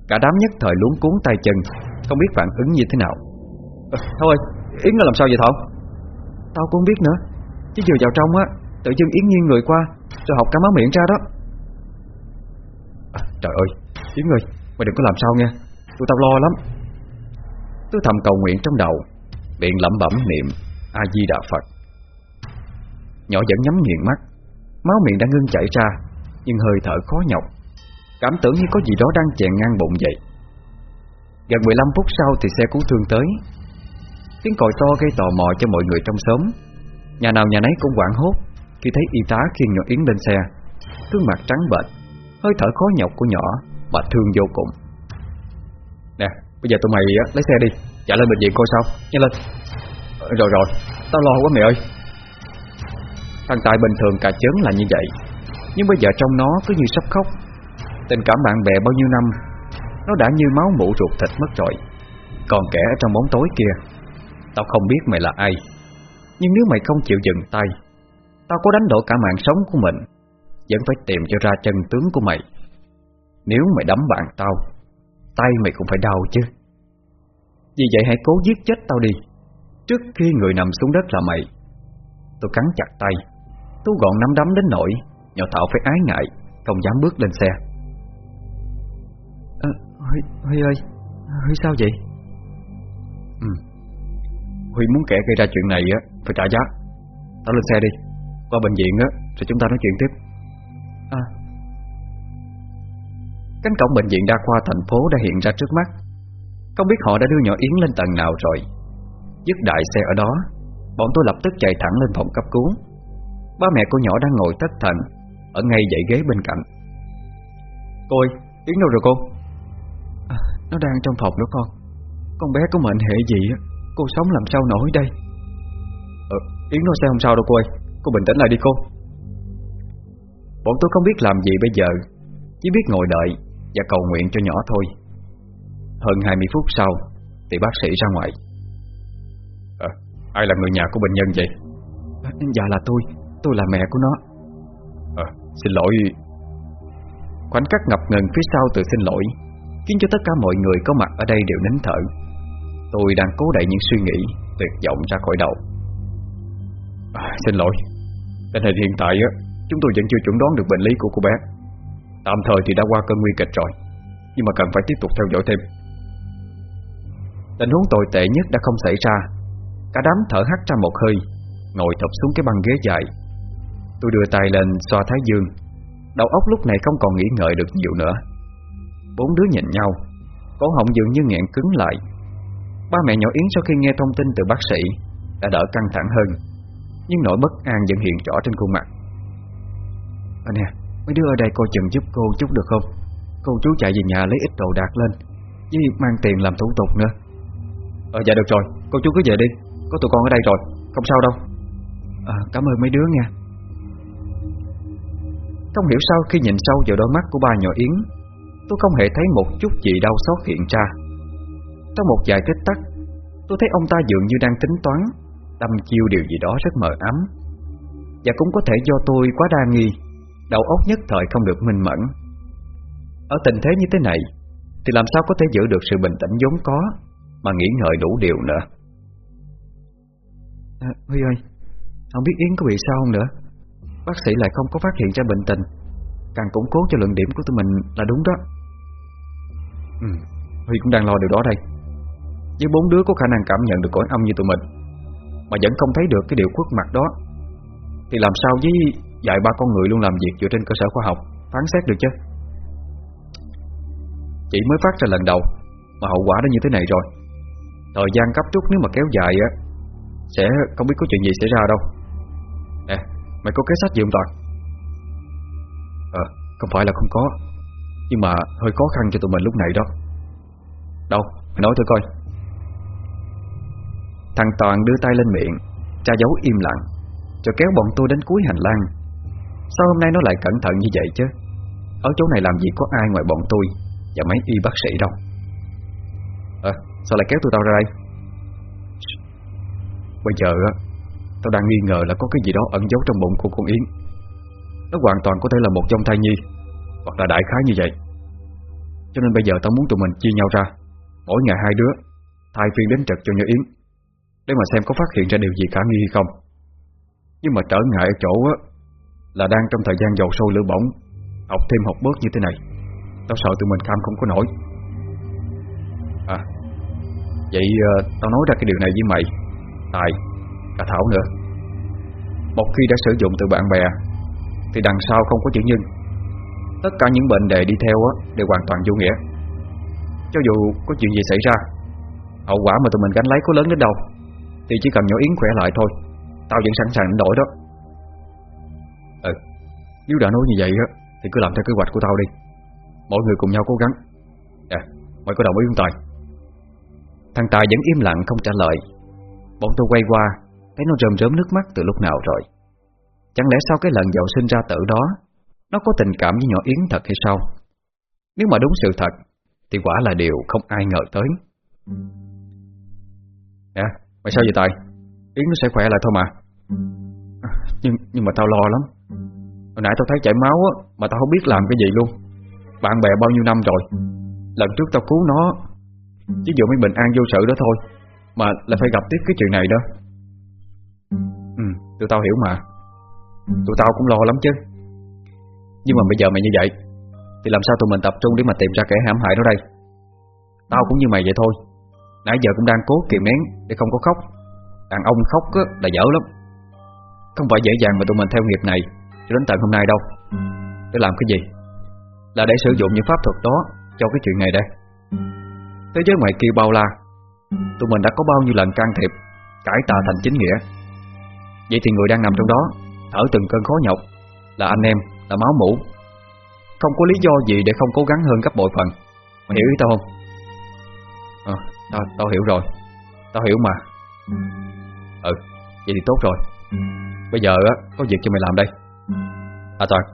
Cả đám nhất thời luống cuốn tay chân Không biết phản ứng như thế nào. À, Thôi, Yến nó làm sao vậy Thọ Tao cũng không biết nữa Chứ vừa vào trong á Tự dưng Yến nghiêng người qua Rồi học cả máu miệng ra đó. À, Trời ơi, Yến ơi Mày đừng có làm sao nha Tụi tao lo lắm. Tôi thầm cầu nguyện trong đầu Miệng lẩm bẩm niệm A-di-đà Phật. Nhỏ vẫn nhắm nghiền mắt, Máu miệng đã ngưng chảy ra, Nhưng hơi thở khó nhọc, Cảm tưởng như có gì đó đang chèn ngang bụng vậy Gần 15 phút sau thì xe cứu thương tới. Tiếng còi to gây tò mò cho mọi người trong xóm. Nhà nào nhà nấy cũng quảng hốt Khi thấy y tá khiêng nhỏ Yến lên xe. Gương mặt trắng bệch, Hơi thở khó nhọc của nhỏ Mà thương vô cùng bây giờ tụi mày lấy xe đi Chạy lên bệnh viện coi sao. Nhanh lên. Ờ, rồi rồi. Tao lo quá mày ơi. Thằng Tài bình thường cả chớn là như vậy. Nhưng bây giờ trong nó cứ như sắp khóc. Tình cảm bạn bè bao nhiêu năm, Nó đã như máu mũ ruột thịt mất rồi. Còn kẻ ở trong bóng tối kia, Tao không biết mày là ai. Nhưng nếu mày không chịu dừng tay, Tao có đánh đổi cả mạng sống của mình, Vẫn phải tìm cho ra chân tướng của mày. Nếu mày đấm bạn tao Tay mày cũng phải đau chứ. Vì vậy hãy cố giết chết tao đi. Trước khi người nằm xuống đất là mày. Tôi cắn chặt tay. Tú gọn nắm đấm đến nỗi Nhỏ Thảo phải ái ngại Không dám bước lên xe. À, Huy, Huy ơi Huy sao vậy? Ừ. Huy muốn kẻ gây ra chuyện này á Phải trả giá. Tao lên xe đi Qua bệnh viện á Rồi chúng ta nói chuyện tiếp. À Cánh cổng bệnh viện đa khoa thành phố đã hiện ra trước mắt. Không biết họ đã đưa nhỏ Yến lên tầng nào rồi. Dứt đại xe ở đó Bọn tôi lập tức chạy thẳng lên phòng cấp cứu. Ba mẹ của nhỏ đang ngồi thất thần Ở ngay dãy ghế bên cạnh. Cô ơi, Yến đâu rồi cô? À, nó đang trong phòng đó con. Con bé có mệnh hệ gì á Cô sống làm sao nổi đây? Ờ, Yến nó sẽ không sao đâu cô ơi. Cô bình tĩnh lại đi cô. Bọn tôi không biết làm gì bây giờ Chỉ biết ngồi đợi Và cầu nguyện cho nhỏ thôi. Hơn 20 phút sau Thì bác sĩ ra ngoài. À, Ai là người nhà của bệnh nhân vậy? À, dạ là tôi Tôi là mẹ của nó. À, Xin lỗi. Khoảnh khắc ngập ngừng phía sau từ xin lỗi Khiến cho tất cả mọi người có mặt ở đây đều nín thở. Tôi đang cố đẩy những suy nghĩ Tuyệt vọng ra khỏi đầu. À, Xin lỗi. Tình hình hiện tại á Chúng tôi vẫn chưa chuẩn đoán được bệnh lý của cô bé Tạm thời thì đã qua cơn nguy kịch rồi, Nhưng mà cần phải tiếp tục theo dõi thêm. Tình huống tồi tệ nhất đã không xảy ra. Cả đám thở hắt ra một hơi, Ngồi thập xuống cái băng ghế dài. Tôi đưa tay lên xoa thái dương. Đầu óc lúc này không còn nghĩ ngợi được nhiều nữa. Bốn đứa nhìn nhau, Cổ họng dường như nghẹn cứng lại. Ba mẹ nhỏ Yến sau khi nghe thông tin từ bác sĩ Đã đỡ căng thẳng hơn, Nhưng nỗi bất an vẫn hiện rõ trên khuôn mặt. Anh nè Mấy đứa ở đây coi chừng giúp cô chút được không? Cô chú chạy về nhà lấy ít đồ đạc lên Với mang tiền làm thủ tục nữa. Ờ dạ được rồi. Cô chú cứ về đi. Có tụi con ở đây rồi. Không sao đâu. À cảm ơn mấy đứa nha. Không hiểu sao khi nhìn sâu vào đôi mắt của ba nhỏ Yến Tôi không hề thấy một chút gì đau xót hiện ra. Trong một vài tích tắc Tôi thấy ông ta dường như đang tính toán Đâm chiêu điều gì đó rất mờ ám. Và cũng có thể do tôi quá đa nghi Đầu óc nhất thời không được minh mẫn. Ở tình thế như thế này Thì làm sao có thể giữ được sự bình tĩnh vốn có Mà nghĩ ngợi đủ điều nữa? À, Huy ơi Không biết Yến có bị sao không nữa? Bác sĩ lại không có phát hiện ra bệnh tình. Càng củng cố cho luận điểm của tụi mình là đúng đó. Ừ, Huy cũng đang lo điều đó đây. Với bốn đứa có khả năng cảm nhận được cõi âm như tụi mình Mà vẫn không thấy được cái điều khuất mặt đó Thì làm sao với dạy ba con người luôn làm việc dựa trên cơ sở khoa học, Phán xét được chứ. Chỉ mới phát ra lần đầu, Mà hậu quả đã như thế này rồi. Thời gian cấp rút nếu mà kéo dài á, Sẽ không biết có chuyện gì xảy ra đâu. Nè, Mày có kế sách gì không Toàn Ờ không phải là không có, Nhưng mà hơi khó khăn cho tụi mình lúc này đó. Đâu, Mày nói thử coi. Thằng Toàn đưa tay lên miệng, Tra dấu im lặng, Rồi kéo bọn tôi đến cuối hành lang. Sao hôm nay nó lại cẩn thận như vậy chứ? Ở chỗ này làm gì có ai ngoài bọn tôi Và mấy y bác sĩ đâu? Ờ sao lại kéo tôi tao ra đây? Bây giờ á, Tao đang nghi ngờ là có cái gì đó ẩn giấu trong bụng của con Yến. Nó hoàn toàn có thể là một trong thai nhi, Hoặc là đại khái như vậy. Cho nên bây giờ tao muốn tụi mình chia nhau ra, Mỗi ngày hai đứa, Thay phiên đến trực cho nhớ Yến, Để mà xem có phát hiện ra điều gì khả nghi hay không. Nhưng mà trở ngại ở chỗ á là đang trong thời gian dầu sôi lửa bỏng. Học thêm học bớt như thế này Tao sợ tụi mình cam không có nổi. À Vậy uh, tao nói ra cái điều này với mày Tài Cả Thảo nữa. Một khi đã sử dụng từ bạn bè Thì đằng sau không có chữ nhân Tất cả những bệnh đề đi theo á Đều hoàn toàn vô nghĩa. Cho dù có chuyện gì xảy ra Hậu quả mà tụi mình gánh lấy có lớn đến đâu Thì chỉ cần nhỏ Yến khỏe lại thôi. Tao vẫn sẵn sàng đổi đó. Nếu đã nói như vậy á, Thì cứ làm theo kế hoạch của tao đi. Mọi người cùng nhau cố gắng. À mày có đồng ý không Tài? Thằng Tài vẫn im lặng không trả lời. Bọn tôi quay qua, Thấy nó rơm rớm nước mắt từ lúc nào rồi. Chẳng lẽ sau cái lần giàu sinh ra tử đó, Nó có tình cảm với nhỏ Yến thật hay sao? Nếu mà đúng sự thật, Thì quả là điều không ai ngờ tới. Nè, Mày sao vậy Tài? Yến nó sẽ khỏe lại thôi mà. Nhưng nhưng mà tao lo lắm. Hồi nãy tao thấy chảy máu á Mà tao không biết làm cái gì luôn. Bạn bè bao nhiêu năm rồi? Lần trước tao cứu nó Chỉ vừa mới bình an vô sự đó thôi Mà lại phải gặp tiếp cái chuyện này đó. Ừ, tụi tao hiểu mà. Tụi tao cũng lo lắm chứ. Nhưng mà bây giờ mày như vậy Thì làm sao tụi mình tập trung để mà tìm ra kẻ hãm hại nó đây? Tao cũng như mày vậy thôi. Nãy giờ cũng đang cố kìm nén Để không có khóc. Đàn ông khóc á, là dở lắm. Không phải dễ dàng mà tụi mình theo nghiệp này. Cho đến tận hôm nay đâu. Để làm cái gì? Là để sử dụng những pháp thuật đó Cho cái chuyện này đây. Thế giới ngoài kia bao la Tụi mình đã có bao nhiêu lần can thiệp Cải tà thành chính nghĩa. Vậy thì người đang nằm trong đó Thở từng cơn khó nhọc Là anh em, là máu mũ Không có lý do gì để không cố gắng hơn gấp bội phần. Mày hiểu ý tao không? À, tao, tao hiểu rồi. Tao hiểu mà. Ừ, vậy thì tốt rồi. Bây giờ á, có việc cho mày làm đây. À Toàn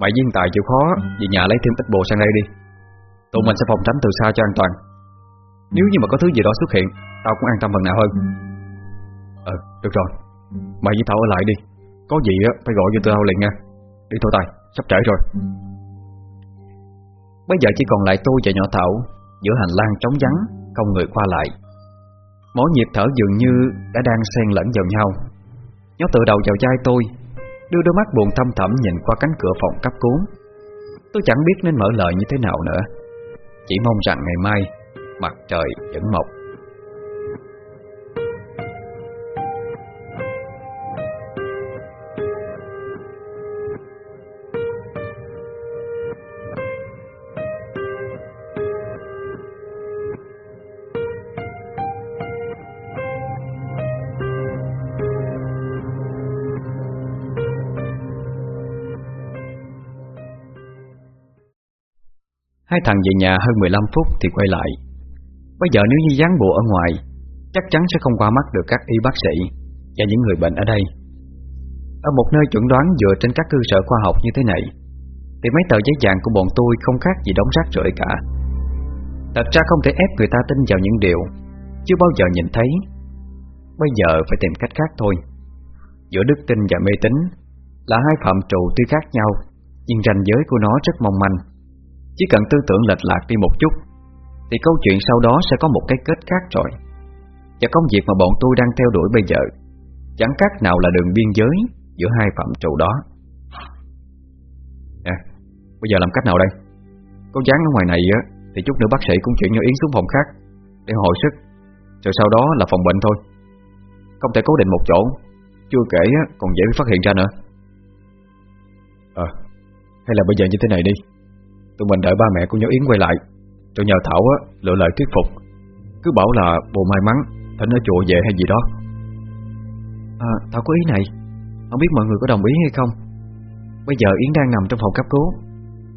Mày với Tài chịu khó Về nhà lấy thêm ít bộ sang đây đi. Tụi mình sẽ phòng tránh từ xa cho an toàn. Nếu như mà có thứ gì đó xuất hiện Tao cũng an tâm phần nào hơn. Ừ, được rồi. Mày với Thảo ở lại đi. Có gì á phải gọi cho tụi tao liền nha. Đi thôi Tài, sắp trễ rồi. Bây giờ chỉ còn lại tôi và nhỏ Thảo Giữa hành lang trống vắng Không người qua lại. Mỗi nhịp thở dường như đã đang xen lẫn vào nhau. Nó tự đầu vào vai tôi Đưa đôi mắt buồn thâm thẳm nhìn qua cánh cửa phòng cấp cứu. Tôi chẳng biết nên mở lời như thế nào nữa. Chỉ mong rằng ngày mai, Mặt trời vẫn mọc. Hai thằng về nhà hơn 15 phút thì quay lại. Bây giờ nếu như dán bộ ở ngoài, Chắc chắn sẽ không qua mắt được các y bác sĩ Và những người bệnh ở đây. Ở một nơi chuẩn đoán dựa trên các cơ sở khoa học như thế này, Thì mấy tờ giấy vàng của bọn tôi không khác gì đóng rác rưởi cả. Thật ra không thể ép người ta tin vào những điều Chưa bao giờ nhìn thấy. Bây giờ phải tìm cách khác thôi. Giữa đức tin và mê tín Là hai phạm trù tuy khác nhau, Nhưng ranh giới của nó rất mong manh. Chỉ cần tư tưởng lệch lạc đi một chút, Thì câu chuyện sau đó sẽ có một cái kết khác rồi. Và công việc mà bọn tôi đang theo đuổi bây giờ, Chẳng khác nào là đường biên giới Giữa hai phạm trụ đó. Nè Bây giờ làm cách nào đây? Có dán ở ngoài này á, Thì chút nữa bác sĩ cũng chuyển nhỏ Yến xuống phòng khác, Để hồi sức. Rồi sau đó là phòng bệnh thôi. Không thể cố định một chỗ, Chưa kể còn dễ bị phát hiện ra nữa. Ờ Hay là bây giờ như thế này đi. Tụi mình đợi ba mẹ của nhỏ Yến quay lại. Rồi nhờ Thảo á, lựa lời thuyết phục. Cứ bảo là bồ may mắn Thỉnh ở chùa về hay gì đó. À Thảo có ý này. Không biết mọi người có đồng ý hay không? Bây giờ Yến đang nằm trong phòng cấp cứu.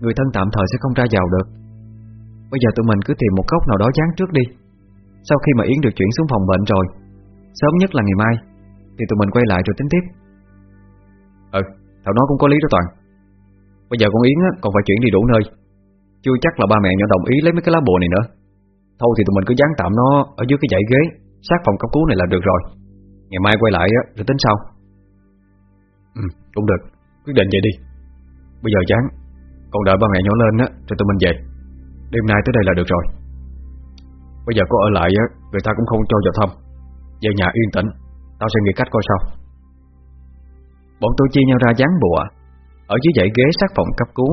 Người thân tạm thời sẽ không ra vào được. Bây giờ tụi mình cứ tìm một góc nào đó dán trước đi. Sau khi mà Yến được chuyển xuống phòng bệnh rồi Sớm nhất là ngày mai Thì tụi mình quay lại rồi tính tiếp. Ừ, Thảo nói cũng có lý đó Toàn. Bây giờ con Yến á, còn phải chuyển đi đủ nơi chưa chắc là ba mẹ nhỏ đồng ý lấy mấy cái lá bùa này nữa. Thôi thì tụi mình cứ dán tạm nó Ở dưới cái dãy ghế. Sát phòng cấp cứu này là được rồi. Ngày mai quay lại á, rồi tính sau. Ừ, cũng được. Quyết định vậy đi. Bây giờ dán. Còn đợi ba mẹ nhỏ lên á, rồi tụi mình về. Đêm nay tới đây là được rồi. Bây giờ có ở lại á, Người ta cũng không cho vào thăm. Về nhà yên tĩnh. Tao sẽ nghĩ cách coi sao. Bọn tôi chia nhau ra dán bùa. Ở dưới dãy ghế sát phòng cấp cứu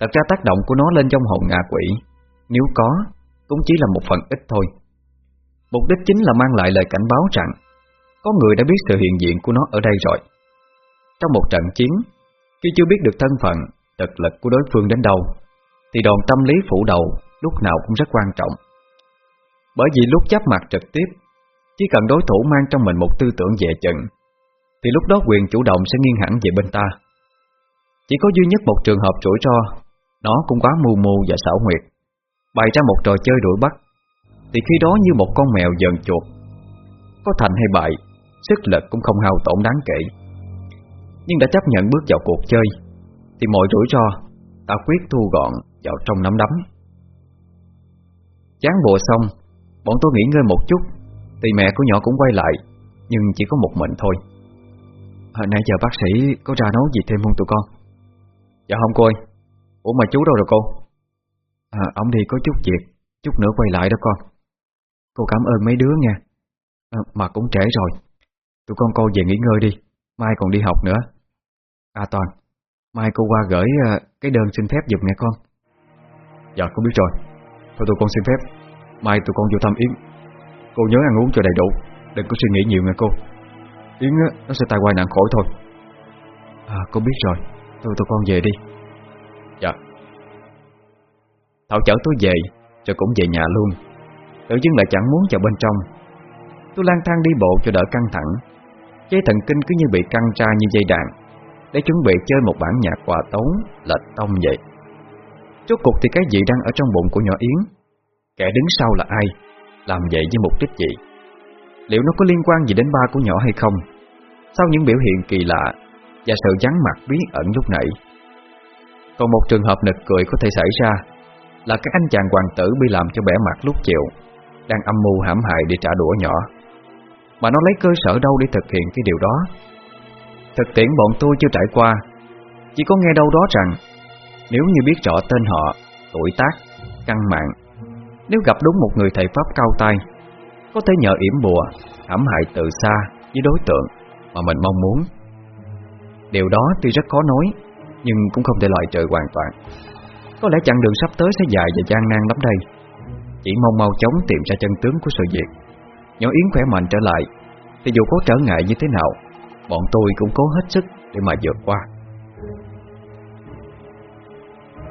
Thật ra tác động của nó lên trong hồn ngạ quỷ, Nếu có, Cũng chỉ là một phần ít thôi. Mục đích chính là mang lại lời cảnh báo rằng, Có người đã biết sự hiện diện của nó ở đây rồi. Trong một trận chiến, Khi chưa biết được thân phận, Thực lực của đối phương đến đâu, Thì đòn tâm lý phủ đầu Lúc nào cũng rất quan trọng. Bởi vì lúc chấp mặt trực tiếp, Chỉ cần đối thủ mang trong mình một tư tưởng dè chừng, Thì lúc đó quyền chủ động sẽ nghiêng hẳn về bên ta. Chỉ có duy nhất một trường hợp rủi ro nó cũng quá mù mù và xảo nguyệt. Bày ra một trò chơi đuổi bắt. Thì khi đó như một con mèo dần chuột. Có thành hay bại, Sức lực cũng không hao tổn đáng kể. Nhưng đã chấp nhận bước vào cuộc chơi, Thì mọi rủi ro Ta quyết thu gọn vào trong nắm đấm. Chán bộ xong, Bọn tôi nghỉ ngơi một chút. Thì mẹ của nhỏ cũng quay lại, Nhưng chỉ có một mình thôi. Hồi Nãy giờ bác sĩ có ra nấu gì thêm không tụi con? Dạ không cô ơi. Ủa mà chú đâu rồi cô? À ông đi có chút việc Chút nữa quay lại đó con. Cô cảm ơn mấy đứa nha. À, Mà cũng trễ rồi. Tụi con cô về nghỉ ngơi đi Mai còn đi học nữa. À Toàn Mai cô qua gửi uh, cái đơn xin phép giùm nghe con. Dạ con biết rồi. Thôi tụi con xin phép. Mai tụi con vô thăm Yến. Cô nhớ ăn uống cho đầy đủ Đừng có suy nghĩ nhiều nghe cô. Yến á, nó sẽ tai qua nạn khổ thôi. À con biết rồi. Thôi tụi con về đi. Dạ. Thảo chở tôi về, Rồi cũng về nhà luôn. Tự dưng lại chẳng muốn vào bên trong. Tôi lang thang đi bộ cho đỡ căng thẳng. Dây thần kinh cứ như bị căng ra như dây đàn Để chuẩn bị chơi một bản nhạc quà tấu Lệch tông vậy. Rốt cuộc thì cái gì đang ở trong bụng của nhỏ Yến? Kẻ đứng sau là ai? Làm vậy với mục đích gì? Liệu nó có liên quan gì đến ba của nhỏ hay không? Sau những biểu hiện kỳ lạ Và sự vắng mặt bí ẩn lúc nãy còn một trường hợp nực cười có thể xảy ra Là các anh chàng hoàng tử bị làm cho bẻ mặt lúc chiều Đang âm mưu hãm hại để trả đũa nhỏ. Mà nó lấy cơ sở đâu để thực hiện cái điều đó? Thực tiễn bọn tôi chưa trải qua Chỉ có nghe đâu đó rằng Nếu như biết rõ tên họ Tuổi tác, căn mạng Nếu gặp đúng một người thầy Pháp cao tay Có thể nhờ yểm bùa Hãm hại từ xa với đối tượng Mà mình mong muốn. Điều đó tuy rất khó nói nhưng cũng không thể loại trừ hoàn toàn. Có lẽ chặng đường sắp tới sẽ dài và gian nan lắm đây. Chỉ mong mau chóng tìm ra chân tướng của sự việc. Nhỏ Yến khỏe mạnh trở lại Thì dù có trở ngại như thế nào Bọn tôi cũng cố hết sức để mà vượt qua.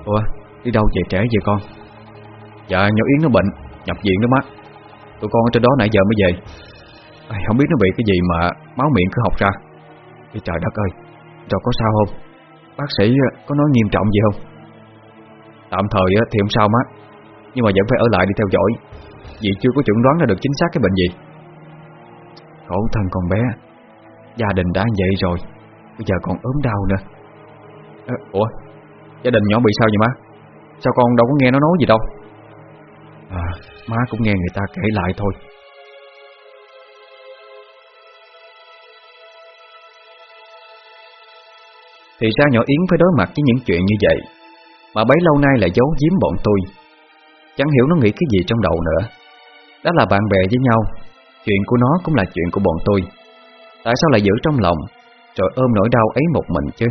Ủa, đi đâu về trễ vậy con? Dạ, nhỏ Yến nó bệnh, nhập viện đó má. Tụi con ở trên đó nãy giờ mới về. Không biết nó bị cái gì mà máu miệng cứ học ra. Ê, Trời đất ơi, rồi có sao không? Bác sĩ ờ, có nói nghiêm trọng gì không? Tạm thời ờ, thì không sao má Nhưng mà vẫn phải ở lại đi theo dõi. Vì chưa có chuẩn đoán ra được chính xác cái bệnh gì. Khổ thân con bé Gia đình đã vậy rồi Bây giờ còn ốm đau nữa. À, Ủa Gia đình nhỏ bị sao vậy má? Sao con đâu có nghe nó nói gì đâu? À má cũng nghe người ta kể lại thôi. Thì ra nhỏ Yến phải đối mặt với những chuyện như vậy, Mà bấy lâu nay lại giấu giếm bọn tôi. Chẳng hiểu nó nghĩ cái gì trong đầu nữa. Đó là bạn bè với nhau, Chuyện của nó cũng là chuyện của bọn tôi. Tại sao lại giữ trong lòng, Rồi ôm nỗi đau ấy một mình chứ?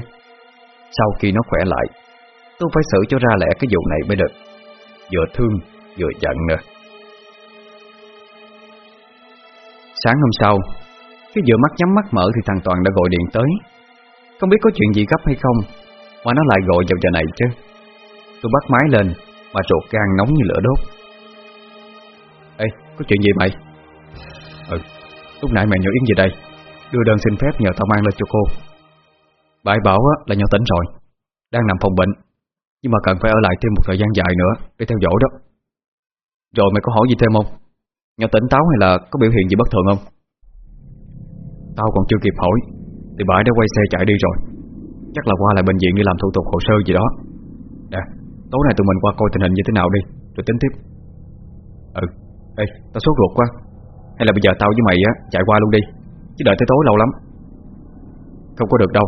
Sau khi nó khỏe lại, Tôi phải xử cho ra lẽ cái vụ này mới được. Vừa thương, vừa giận nữa. Sáng hôm sau, Cái vừa mắt nhắm mắt mở thì thằng Toàn đã gọi điện tới. Không biết có chuyện gì gấp hay không Mà nó lại gọi vào giờ này chứ. Tôi bắt máy lên Mà ruột gan nóng như lửa đốt. Ê, có chuyện gì mày? Ừ, lúc nãy mẹ nhỏ Yến về đây. Đưa đơn xin phép nhờ tao mang lên cho cô. Bà bảo là nhỏ tỉnh rồi Đang nằm phòng bệnh. Nhưng mà cần phải ở lại thêm một thời gian dài nữa Để theo dõi đó. Rồi mày có hỏi gì thêm không? Nhỏ tỉnh táo hay là có biểu hiện gì bất thường không? Tao còn chưa kịp hỏi. Thì bà đã quay xe chạy đi rồi. Chắc là qua lại bệnh viện để làm thủ tục hồ sơ gì đó. Nè, tối nay tụi mình qua coi tình hình như thế nào đi Rồi tính tiếp. Ừ, ê, tao sốt ruột quá. Hay là bây giờ tao với mày á chạy qua luôn đi Chứ đợi tới tối lâu lắm. Không có được đâu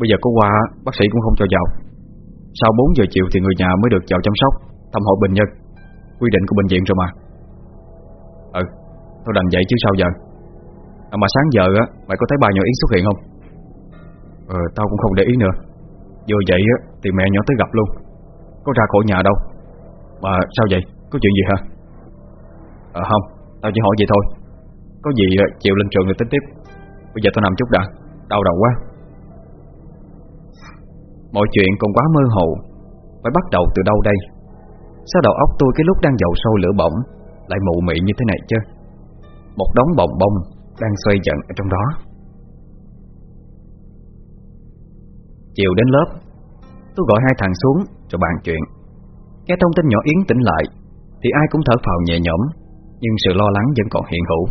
Bây giờ có qua bác sĩ cũng không cho vào. Sau 4 giờ chiều thì người nhà mới được vào chăm sóc Thăm hỏi bệnh nhân. Quy định của bệnh viện rồi mà. Ừ, tôi đành vậy chứ sao giờ? À, Mà sáng giờ á Mày có thấy bà nhỏ Yến xuất hiện không? Ờ, tao cũng không để ý nữa. Vừa vậy á thì mẹ nhỏ tới gặp luôn. Có ra khỏi nhà đâu. Mà sao vậy, có chuyện gì hả? Ờ không, tao chỉ hỏi vậy thôi. Có gì ờ, chịu lên trường rồi tính tiếp. Bây giờ tao nằm chút đã. Đau đầu quá. Mọi chuyện còn quá mơ hồ. Phải bắt đầu từ đâu đây? Sao đầu óc tôi cái lúc đang dầu sâu lửa bỏng Lại mụ mị như thế này chứ? Một đống bồng bông Đang xoay giận ở trong đó. Chiều đến lớp. Tôi gọi hai thằng xuống rồi bàn chuyện. Nghe thông tin nhỏ Yến tỉnh lại Thì ai cũng thở phào nhẹ nhõm Nhưng sự lo lắng vẫn còn hiện hữu.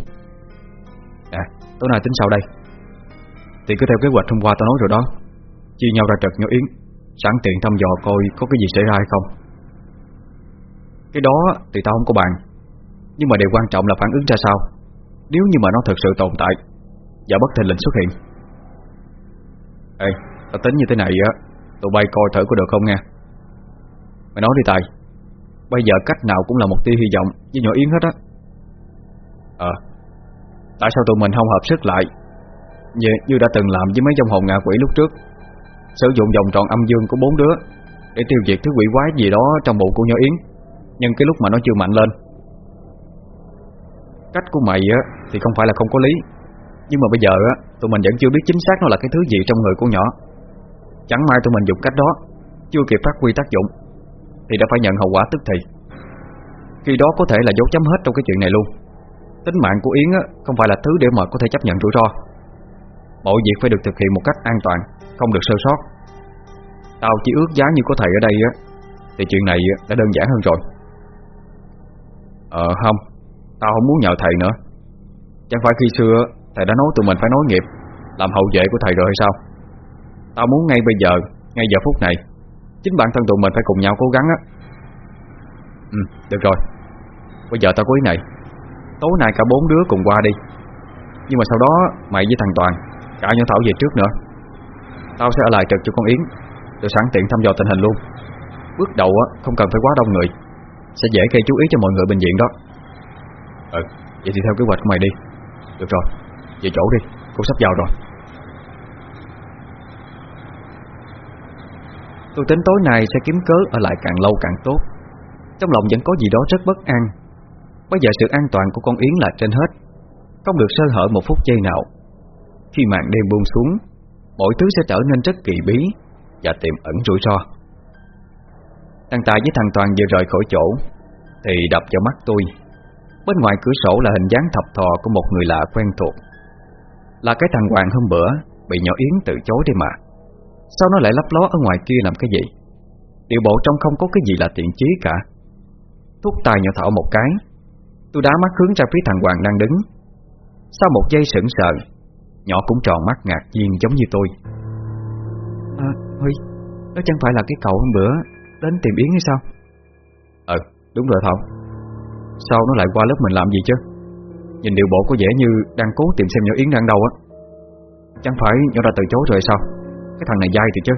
À, tối nay tính sau đây. Thì cứ theo kế hoạch hôm qua tao nói rồi đó. Chia nhau ra trật nhỏ Yến. Sẵn tiện thăm dò coi có cái gì xảy ra hay không. Cái đó thì tao không có bàn. Nhưng mà điều quan trọng là phản ứng ra sao. Nếu như mà nó thực sự tồn tại Và bất thình lình xuất hiện. Ê, tao tính như thế này á Tụi bay coi thử có được không nha Mày nói đi Tài Bây giờ cách nào cũng là một tia hy vọng Với nhỏ Yến hết á. Ờ Tại sao tụi mình không hợp sức lại Như, như đã từng làm với mấy dòng hồn ngạ quỷ lúc trước? Sử dụng vòng tròn âm dương của bốn đứa Để tiêu diệt thứ quỷ quái gì đó Trong bụng của nhỏ Yến Nhưng cái lúc mà nó chưa mạnh lên. Cách của mày á Thì không phải là không có lý Nhưng mà bây giờ á Tụi mình vẫn chưa biết chính xác nó là cái thứ gì trong người của nhỏ. Chẳng may tụi mình dùng cách đó Chưa kịp phát huy tác dụng Thì đã phải nhận hậu quả tức thì. Khi đó có thể là dấu chấm hết trong cái chuyện này luôn. Tính mạng của Yến á, không phải là thứ để mà có thể chấp nhận rủi ro. Mọi việc phải được thực hiện một cách an toàn Không được sơ sót. Tao chỉ ước giá như có thầy ở đây á Thì chuyện này đã đơn giản hơn rồi. Ờ không Tao không muốn nhờ thầy nữa. Chẳng phải khi xưa Thầy đã nói tụi mình phải nối nghiệp Làm hậu vệ của thầy rồi hay sao? Tao muốn ngay bây giờ, Ngay giờ phút này. Chính bản thân tụi mình phải cùng nhau cố gắng á. Ừ được rồi. Bây giờ tao có ý này. Tối nay cả bốn đứa cùng qua đi. Nhưng mà sau đó mày với thằng Toàn, Cả nhỏ Thảo về trước nữa. Tao sẽ ở lại trực cho con Yến, Rồi sẵn tiện thăm dò tình hình luôn. Bước đầu á, không cần phải quá đông người. Sẽ dễ gây chú ý cho mọi người bệnh viện đó. Ừ Vậy thì theo kế hoạch của mày đi. Được rồi, Về chỗ đi. Cô sắp vào rồi. Tôi tính tối nay sẽ kiếm cớ ở lại càng lâu càng tốt. Trong lòng vẫn có gì đó rất bất an. Bây giờ sự an toàn của con Yến là trên hết. Không được sơ hở một phút giây nào. Khi màn đêm buông xuống, Mọi thứ sẽ trở nên rất kỳ bí Và tiềm ẩn rủi ro. Thằng Tài với thằng Toàn vừa rời khỏi chỗ, Thì đập vào mắt tôi. Bên ngoài cửa sổ là hình dáng thập thò Của một người lạ quen thuộc. Là cái thằng Hoàng hôm bữa Bị nhỏ Yến từ chối đi mà. Sao nó lại lấp ló ở ngoài kia làm cái gì? Điều bộ trong không có cái gì là tiện chí cả. Thúc tay nhỏ Thảo một cái. Tôi đá mắt hướng ra phía thằng Hoàng đang đứng. Sau một giây sững sờ Nhỏ cũng tròn mắt ngạc nhiên giống như tôi. À Huy Đó chẳng phải là cái cậu hôm bữa Đến tìm Yến hay sao? Ờ đúng rồi Thảo. Sao nó lại qua lớp mình làm gì chứ? Nhìn điều bộ có vẻ như đang cố tìm xem nhỏ Yến đang đâu á. Chẳng phải nhỏ đã từ chối rồi sao cái thằng này dai thì chứ.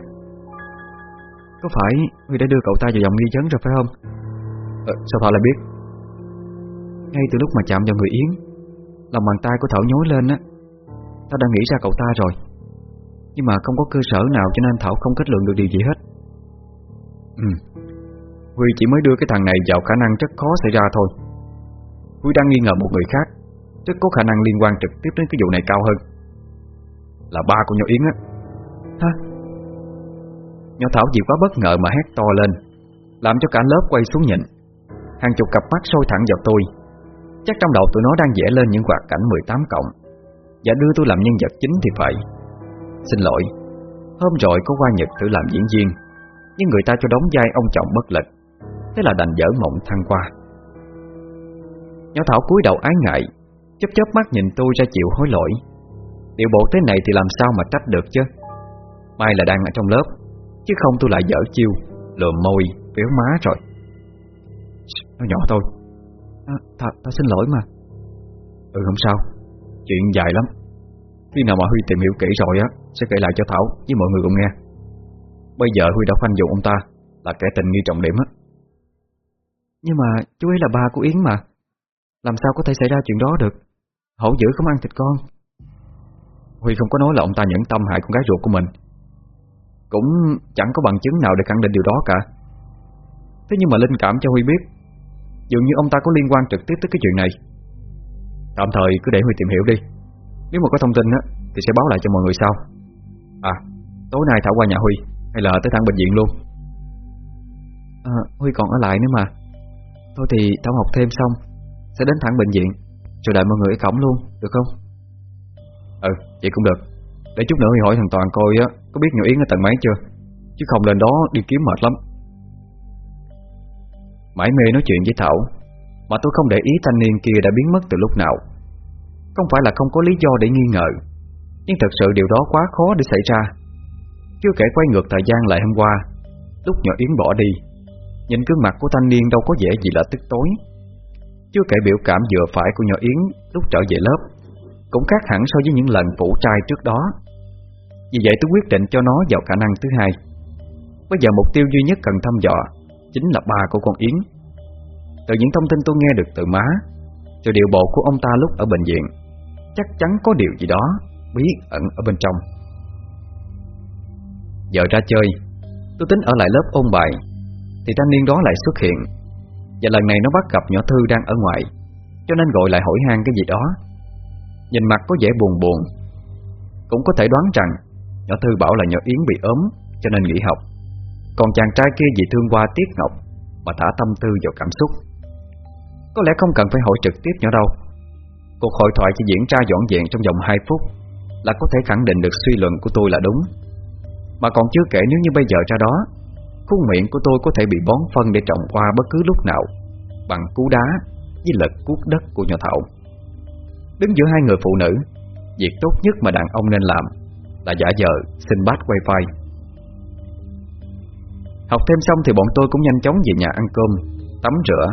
Có phải Huy đã đưa cậu ta vào vòng nghi vấn rồi phải không? Ờ, Sao Thảo lại biết? Ngay từ lúc mà chạm vào người Yến Lòng bàn tay của Thảo nhối lên á Ta đã nghĩ ra cậu ta rồi. Nhưng mà không có cơ sở nào cho nên Thảo không kết luận được điều gì hết. Ừ Huy chỉ mới đưa cái thằng này vào khả năng rất khó xảy ra thôi. Huy đang nghi ngờ một người khác Rất có khả năng liên quan trực tiếp đến cái vụ này cao hơn. Là ba của nhỏ Yến á. Hả? Nhỏ Thảo vì quá bất ngờ mà hét to lên, Làm cho cả lớp quay xuống nhìn. Hàng chục cặp mắt sôi thẳng vào tôi. Chắc trong đầu tụi nó đang vẽ lên những hoạt cảnh 18 cộng. Và đưa tôi làm nhân vật chính thì phải. Xin lỗi, Hôm rồi có qua Nhật thử làm diễn viên, Nhưng người ta cho đóng vai ông chồng bất lực. Thế là đành dở mộng thăng qua Nhỏ Thảo cúi đầu ái ngại, Chớp chớp mắt nhìn tôi ra chịu hối lỗi. Điều bộ thế này thì làm sao mà trách được chứ? May là đang ở trong lớp Chứ không tôi lại dở chiêu Lừa môi, kéo má rồi. Nó nhỏ thôi. À, ta, ta xin lỗi mà. Ừ không sao. Chuyện dài lắm. Khi nào mà Huy tìm hiểu kỹ rồi á Sẽ kể lại cho Thảo với mọi người cùng nghe. Bây giờ Huy đã khoanh dùng ông ta Là kẻ tình nghi trọng điểm á. Nhưng mà chú ấy là ba của Yến mà. Làm sao có thể xảy ra chuyện đó được? Hậu dữ không ăn thịt con. Huy không có nói là ông ta nhẫn tâm hại con gái ruột của mình. Cũng chẳng có bằng chứng nào để khẳng định điều đó cả. Thế nhưng mà linh cảm cho Huy biết Dường như ông ta có liên quan trực tiếp tới cái chuyện này. Tạm thời cứ để Huy tìm hiểu đi. Nếu mà có thông tin á Thì sẽ báo lại cho mọi người sau. À tối nay Thảo qua nhà Huy Hay là tới thẳng bệnh viện luôn. À, Huy còn ở lại nữa mà. Thôi thì Thảo học thêm xong Sẽ đến thẳng bệnh viện Rồi đợi mọi người ở cổng luôn, được không? Ừ, vậy cũng được. Để chút nữa Huy hỏi thằng Toàn coi á, Có biết nhỏ Yến ở tầng mấy chưa? Chứ không lên đó đi kiếm mệt lắm. Mãi mê nói chuyện với Thảo, Mà tôi không để ý thanh niên kia đã biến mất từ lúc nào. Không phải là không có lý do để nghi ngờ, Nhưng thật sự điều đó quá khó để xảy ra. Chưa kể quay ngược thời gian lại hôm qua, Lúc nhỏ Yến bỏ đi, Nhìn gương mặt của thanh niên đâu có vẻ gì là tức tối. Chưa kể biểu cảm vừa phải của nhỏ Yến lúc trở về lớp Cũng khác hẳn so với những lần phủ trai trước đó. Vì vậy tôi quyết định cho nó vào khả năng thứ hai. Bây giờ mục tiêu duy nhất cần thăm dò Chính là ba của con Yến. Từ những thông tin tôi nghe được từ má, từ điều bộ của ông ta lúc ở bệnh viện, Chắc chắn có điều gì đó Bí ẩn ở bên trong. Giờ ra chơi, Tôi tính ở lại lớp ôn bài, Thì thanh niên đó lại xuất hiện. Và lần này nó bắt gặp nhỏ Thư đang ở ngoài, Cho nên gọi lại hỏi han cái gì đó. Nhìn mặt có vẻ buồn buồn. Cũng có thể đoán rằng Nhỏ Thư bảo là nhỏ Yến bị ốm, Cho nên nghỉ học. Còn chàng trai kia vì thương qua tiếc Ngọc Mà thả tâm tư vào cảm xúc. Có lẽ không cần phải hỏi trực tiếp nhỏ đâu. Cuộc hội thoại chỉ diễn ra dọn dẹn trong vòng 2 phút, Là có thể khẳng định được suy luận của tôi là đúng. Mà còn chưa kể nếu như bây giờ ra đó, Khuôn miệng của tôi có thể bị bón phân để trọng qua bất cứ lúc nào, Bằng cú đá với lực cuốc đất của nhỏ Thảo. Đứng giữa hai người phụ nữ, Việc tốt nhất mà đàn ông nên làm là giả vờ xin bát wifi. Học thêm xong thì bọn tôi cũng nhanh chóng về nhà ăn cơm Tắm rửa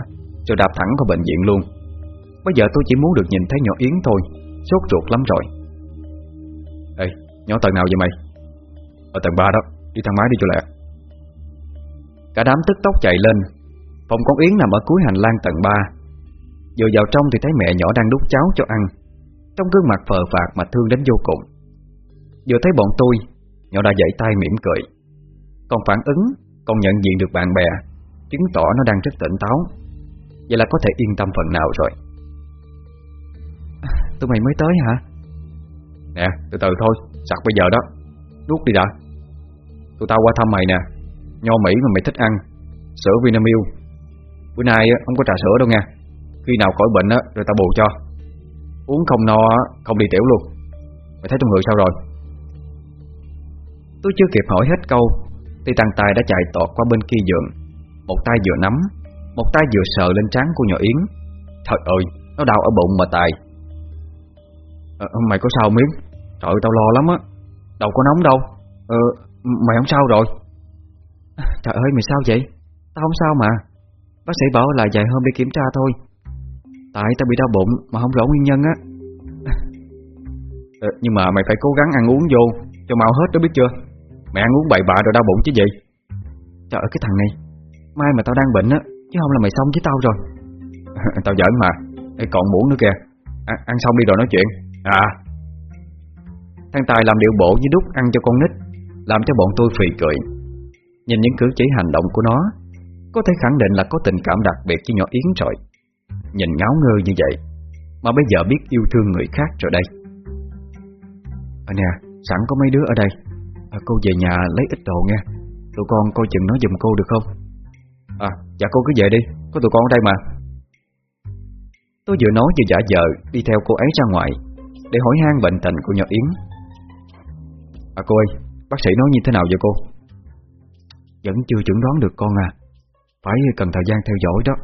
Rồi đạp thẳng vào bệnh viện luôn. Bây giờ tôi chỉ muốn được nhìn thấy nhỏ Yến thôi Sốt ruột lắm rồi. Ê, nhỏ tầng nào vậy mày? Ở tầng 3 đó, đi thang máy đi cho lẹ. Cả đám tức tốc chạy lên. Phòng con Yến nằm ở cuối hành lang tầng 3 Vừa vào trong thì thấy mẹ nhỏ đang đút cháo cho ăn. Trong gương mặt phờ phạt mà thương đến vô cùng. Vừa thấy bọn tôi Nhỏ đã dậy tay mỉm cười. Còn phản ứng Còn nhận diện được bạn bè Chứng tỏ nó đang rất tỉnh táo. Vậy là có thể yên tâm phần nào rồi. Tụi mày mới tới hả? Nè, từ từ thôi, sặc bây giờ đó. Nuốt đi đã. Tụi tao qua thăm mày nè. Nho Mỹ mà mày thích ăn. Sữa Vinamilk. Bữa nay không có trà sữa đâu nha. Khi nào khỏi bệnh á, rồi tao bù cho. Uống không no, không đi tiểu luôn. Mày thấy trong người sao rồi Tôi chưa kịp hỏi hết câu Thì thằng Tài đã chạy tọt qua bên kia giường. Một tay vừa nắm Một tay vừa sờ lên trán của nhỏ Yến. Trời ơi Nó đau ở bụng mà Tài. À, Mày có sao miếng Trời ơi tao lo lắm á. Đâu có nóng đâu. Ờ mày không sao rồi. Trời ơi mày sao vậy? Tao không sao mà. Bác sĩ bảo là vài hôm đi kiểm tra thôi. Tại tao bị đau bụng mà không rõ nguyên nhân á. Ờ, Nhưng mà mày phải cố gắng ăn uống vô Cho mau hết đó biết chưa? Mày ăn uống bậy bạ rồi đau bụng chứ gì? Trời ơi cái thằng này Mai mà tao đang bệnh á Chứ không là mày xong với tao rồi. Tao giỡn mà Ê, Còn muỗng nữa kìa. À, Ăn xong đi rồi nói chuyện. À. Thằng Tài làm điệu bộ như đúc ăn cho con nít Làm cho bọn tôi phì cười. Nhìn những cử chỉ hành động của nó Có thể khẳng định là có tình cảm đặc biệt với nhỏ Yến rồi. Nhìn ngáo ngơ như vậy Mà bây giờ biết yêu thương người khác rồi đây. À nè Sẵn có mấy đứa ở đây? À, Cô về nhà lấy ít đồ nha Tụi con coi chừng nó giùm cô được không? À dạ cô cứ về đi. Có tụi con ở đây mà. Tôi vừa nói vừa giả vờ Đi theo cô ấy ra ngoài Để hỏi han bệnh tình của nhỏ Yến. À cô ơi Bác sĩ nói như thế nào vậy cô? Vẫn chưa chuẩn đoán được con à. Phải cần thời gian theo dõi đó.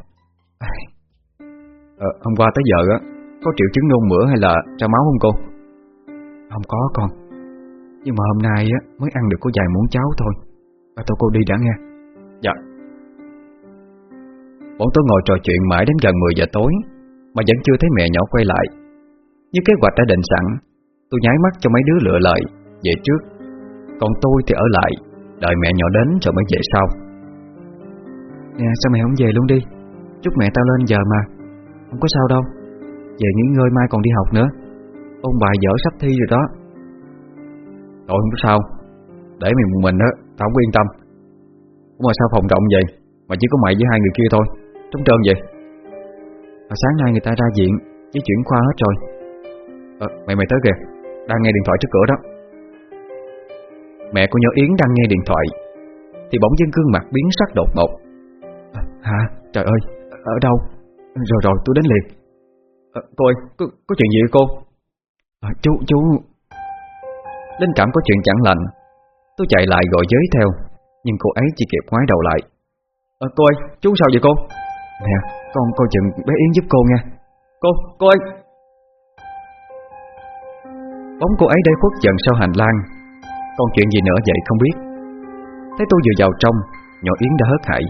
À, Hôm qua tới giờ á Có triệu chứng nôn mửa hay là ra máu không cô? Không có con. Nhưng mà hôm nay á mới ăn được có vài muỗng cháo thôi. Và tôi cô đi đã nghe. Dạ. Bọn tôi ngồi trò chuyện mãi đến gần 10 giờ tối Mà vẫn chưa thấy mẹ nhỏ quay lại. Như kế hoạch đã định sẵn Tôi nháy mắt cho mấy đứa lựa lời Về trước Còn tôi thì ở lại Đợi mẹ nhỏ đến rồi mới về sau. Nè sao mẹ không về luôn đi? Chúc mẹ tao lên giờ mà. Không có sao đâu. Về nghỉ ngơi mai còn đi học nữa. Ôn bài dở sắp thi rồi đó Tội không có sao. Để mày một mình á Tao không yên tâm. Ủa mà sao phòng rộng vậy? Mà chỉ có mày với hai người kia thôi. Trống trơn vậy? Mà sáng nay người ta ra viện Với chuyển khoa hết rồi. À, Mày mày tới kìa. Đang nghe điện thoại trước cửa đó. Mẹ của nhỏ Yến đang nghe điện thoại Thì bỗng dưng gương mặt biến sắc đột ngột. À, Hả? Trời ơi Ở đâu? Rồi rồi tôi đến liền. À, Cô ơi có, có chuyện gì vậy cô? À, chú chú Linh cảm có chuyện chẳng lành. Tôi chạy lại gọi giới theo Nhưng cô ấy chỉ kịp ngoái đầu lại. À, Cô ơi chú sao vậy cô? Nè con coi chừng bé Yến giúp cô nha Cô, cô ơi! Bóng cô ấy đây khuất dần sau hành lang. Còn chuyện gì nữa vậy không biết. Thấy tôi vừa vào trong Nhỏ Yến đã hớt hại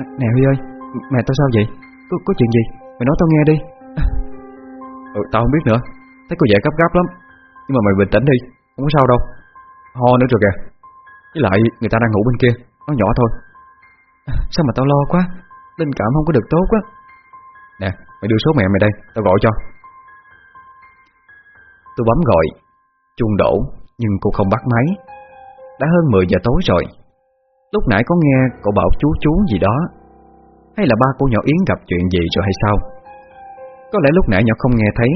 à, Nè Huy ơi Mẹ tao sao vậy? Có, có chuyện gì? Mày nói tao nghe đi. Ừ, Tao không biết nữa. Thấy cô dễ gấp gáp lắm. Nhưng mà mày bình tĩnh đi không có sao đâu. Ho nữa rồi kìa. Với lại người ta đang ngủ bên kia. Nó nhỏ thôi. À, Sao mà tao lo quá? Linh cảm không có được tốt quá Nè mày đưa số mẹ mày đây. Tao gọi cho. Tôi bấm gọi. Chuông đổ nhưng cô không bắt máy. Đã hơn 10 giờ tối rồi. Lúc nãy có nghe cậu bảo chú chú gì đó. Hay là ba cô nhỏ Yến gặp chuyện gì rồi hay sao? Có lẽ lúc nãy nhỏ không nghe thấy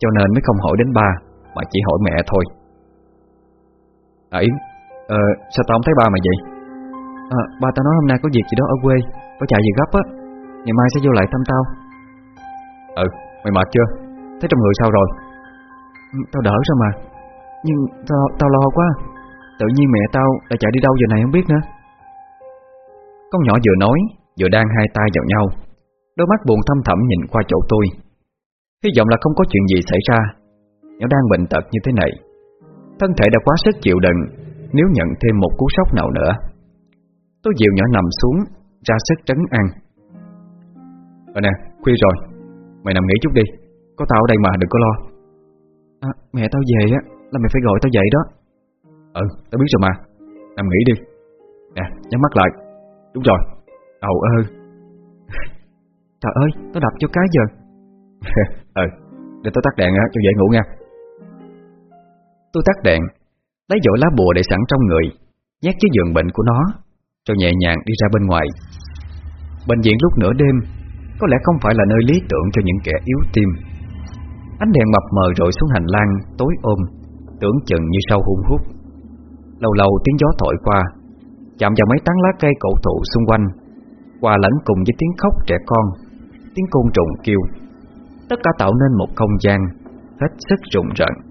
Cho nên mới không hỏi đến ba Mà chỉ hỏi mẹ thôi. À Yến ờ, Sao tao không thấy ba mày vậy? À, Ba tao nói hôm nay có việc gì đó ở quê Có chạy gì gấp á. Ngày mai sẽ vô lại thăm tao. Ừ mày mệt chưa? Thấy trong người sao rồi? Ừ, Tao đỡ rồi mà. Nhưng tao, tao lo quá. Tự nhiên mẹ tao đã chạy đi đâu giờ này không biết nữa. Con nhỏ vừa nói Vừa đang hai tay vào nhau. Đôi mắt buồn thâm thẳm nhìn qua chỗ tôi. Hy vọng là không có chuyện gì xảy ra. Nhỏ đang bệnh tật như thế này Thân thể đã quá sức chịu đựng Nếu nhận thêm một cú sốc nào nữa. Tôi dịu nhỏ nằm xuống Ra sức trấn an. Rồi nè, khuya rồi. Mày nằm nghỉ chút đi. Có tao ở đây mà đừng có lo. À, Mẹ tao về á Là mày phải gọi tao dậy đó. Ừ, tao biết rồi mà. Nằm nghỉ đi. Nè, nhắm mắt lại. Đúng rồi. Đầu ơ Trời ơi, tao đập cho cái giờ. Ừ, để tao tắt đèn cho dễ ngủ nha Tôi tắt đèn, Lấy dội lá bùa để sẵn trong người, Nhét dưới giường bệnh của nó, Rồi nhẹ nhàng đi ra bên ngoài. Bệnh viện lúc nửa đêm, Có lẽ không phải là nơi lý tưởng cho những kẻ yếu tim. Ánh đèn mập mờ rội xuống hành lang, Tối ôm, Tưởng chừng như sâu hun hút. Lâu lâu tiếng gió thổi qua, Chạm vào mấy tán lá cây cổ thụ xung quanh, Hòa lẫn cùng với tiếng khóc trẻ con, Tiếng côn trùng kêu. Tất cả tạo nên một không gian Hết sức rùng rợn.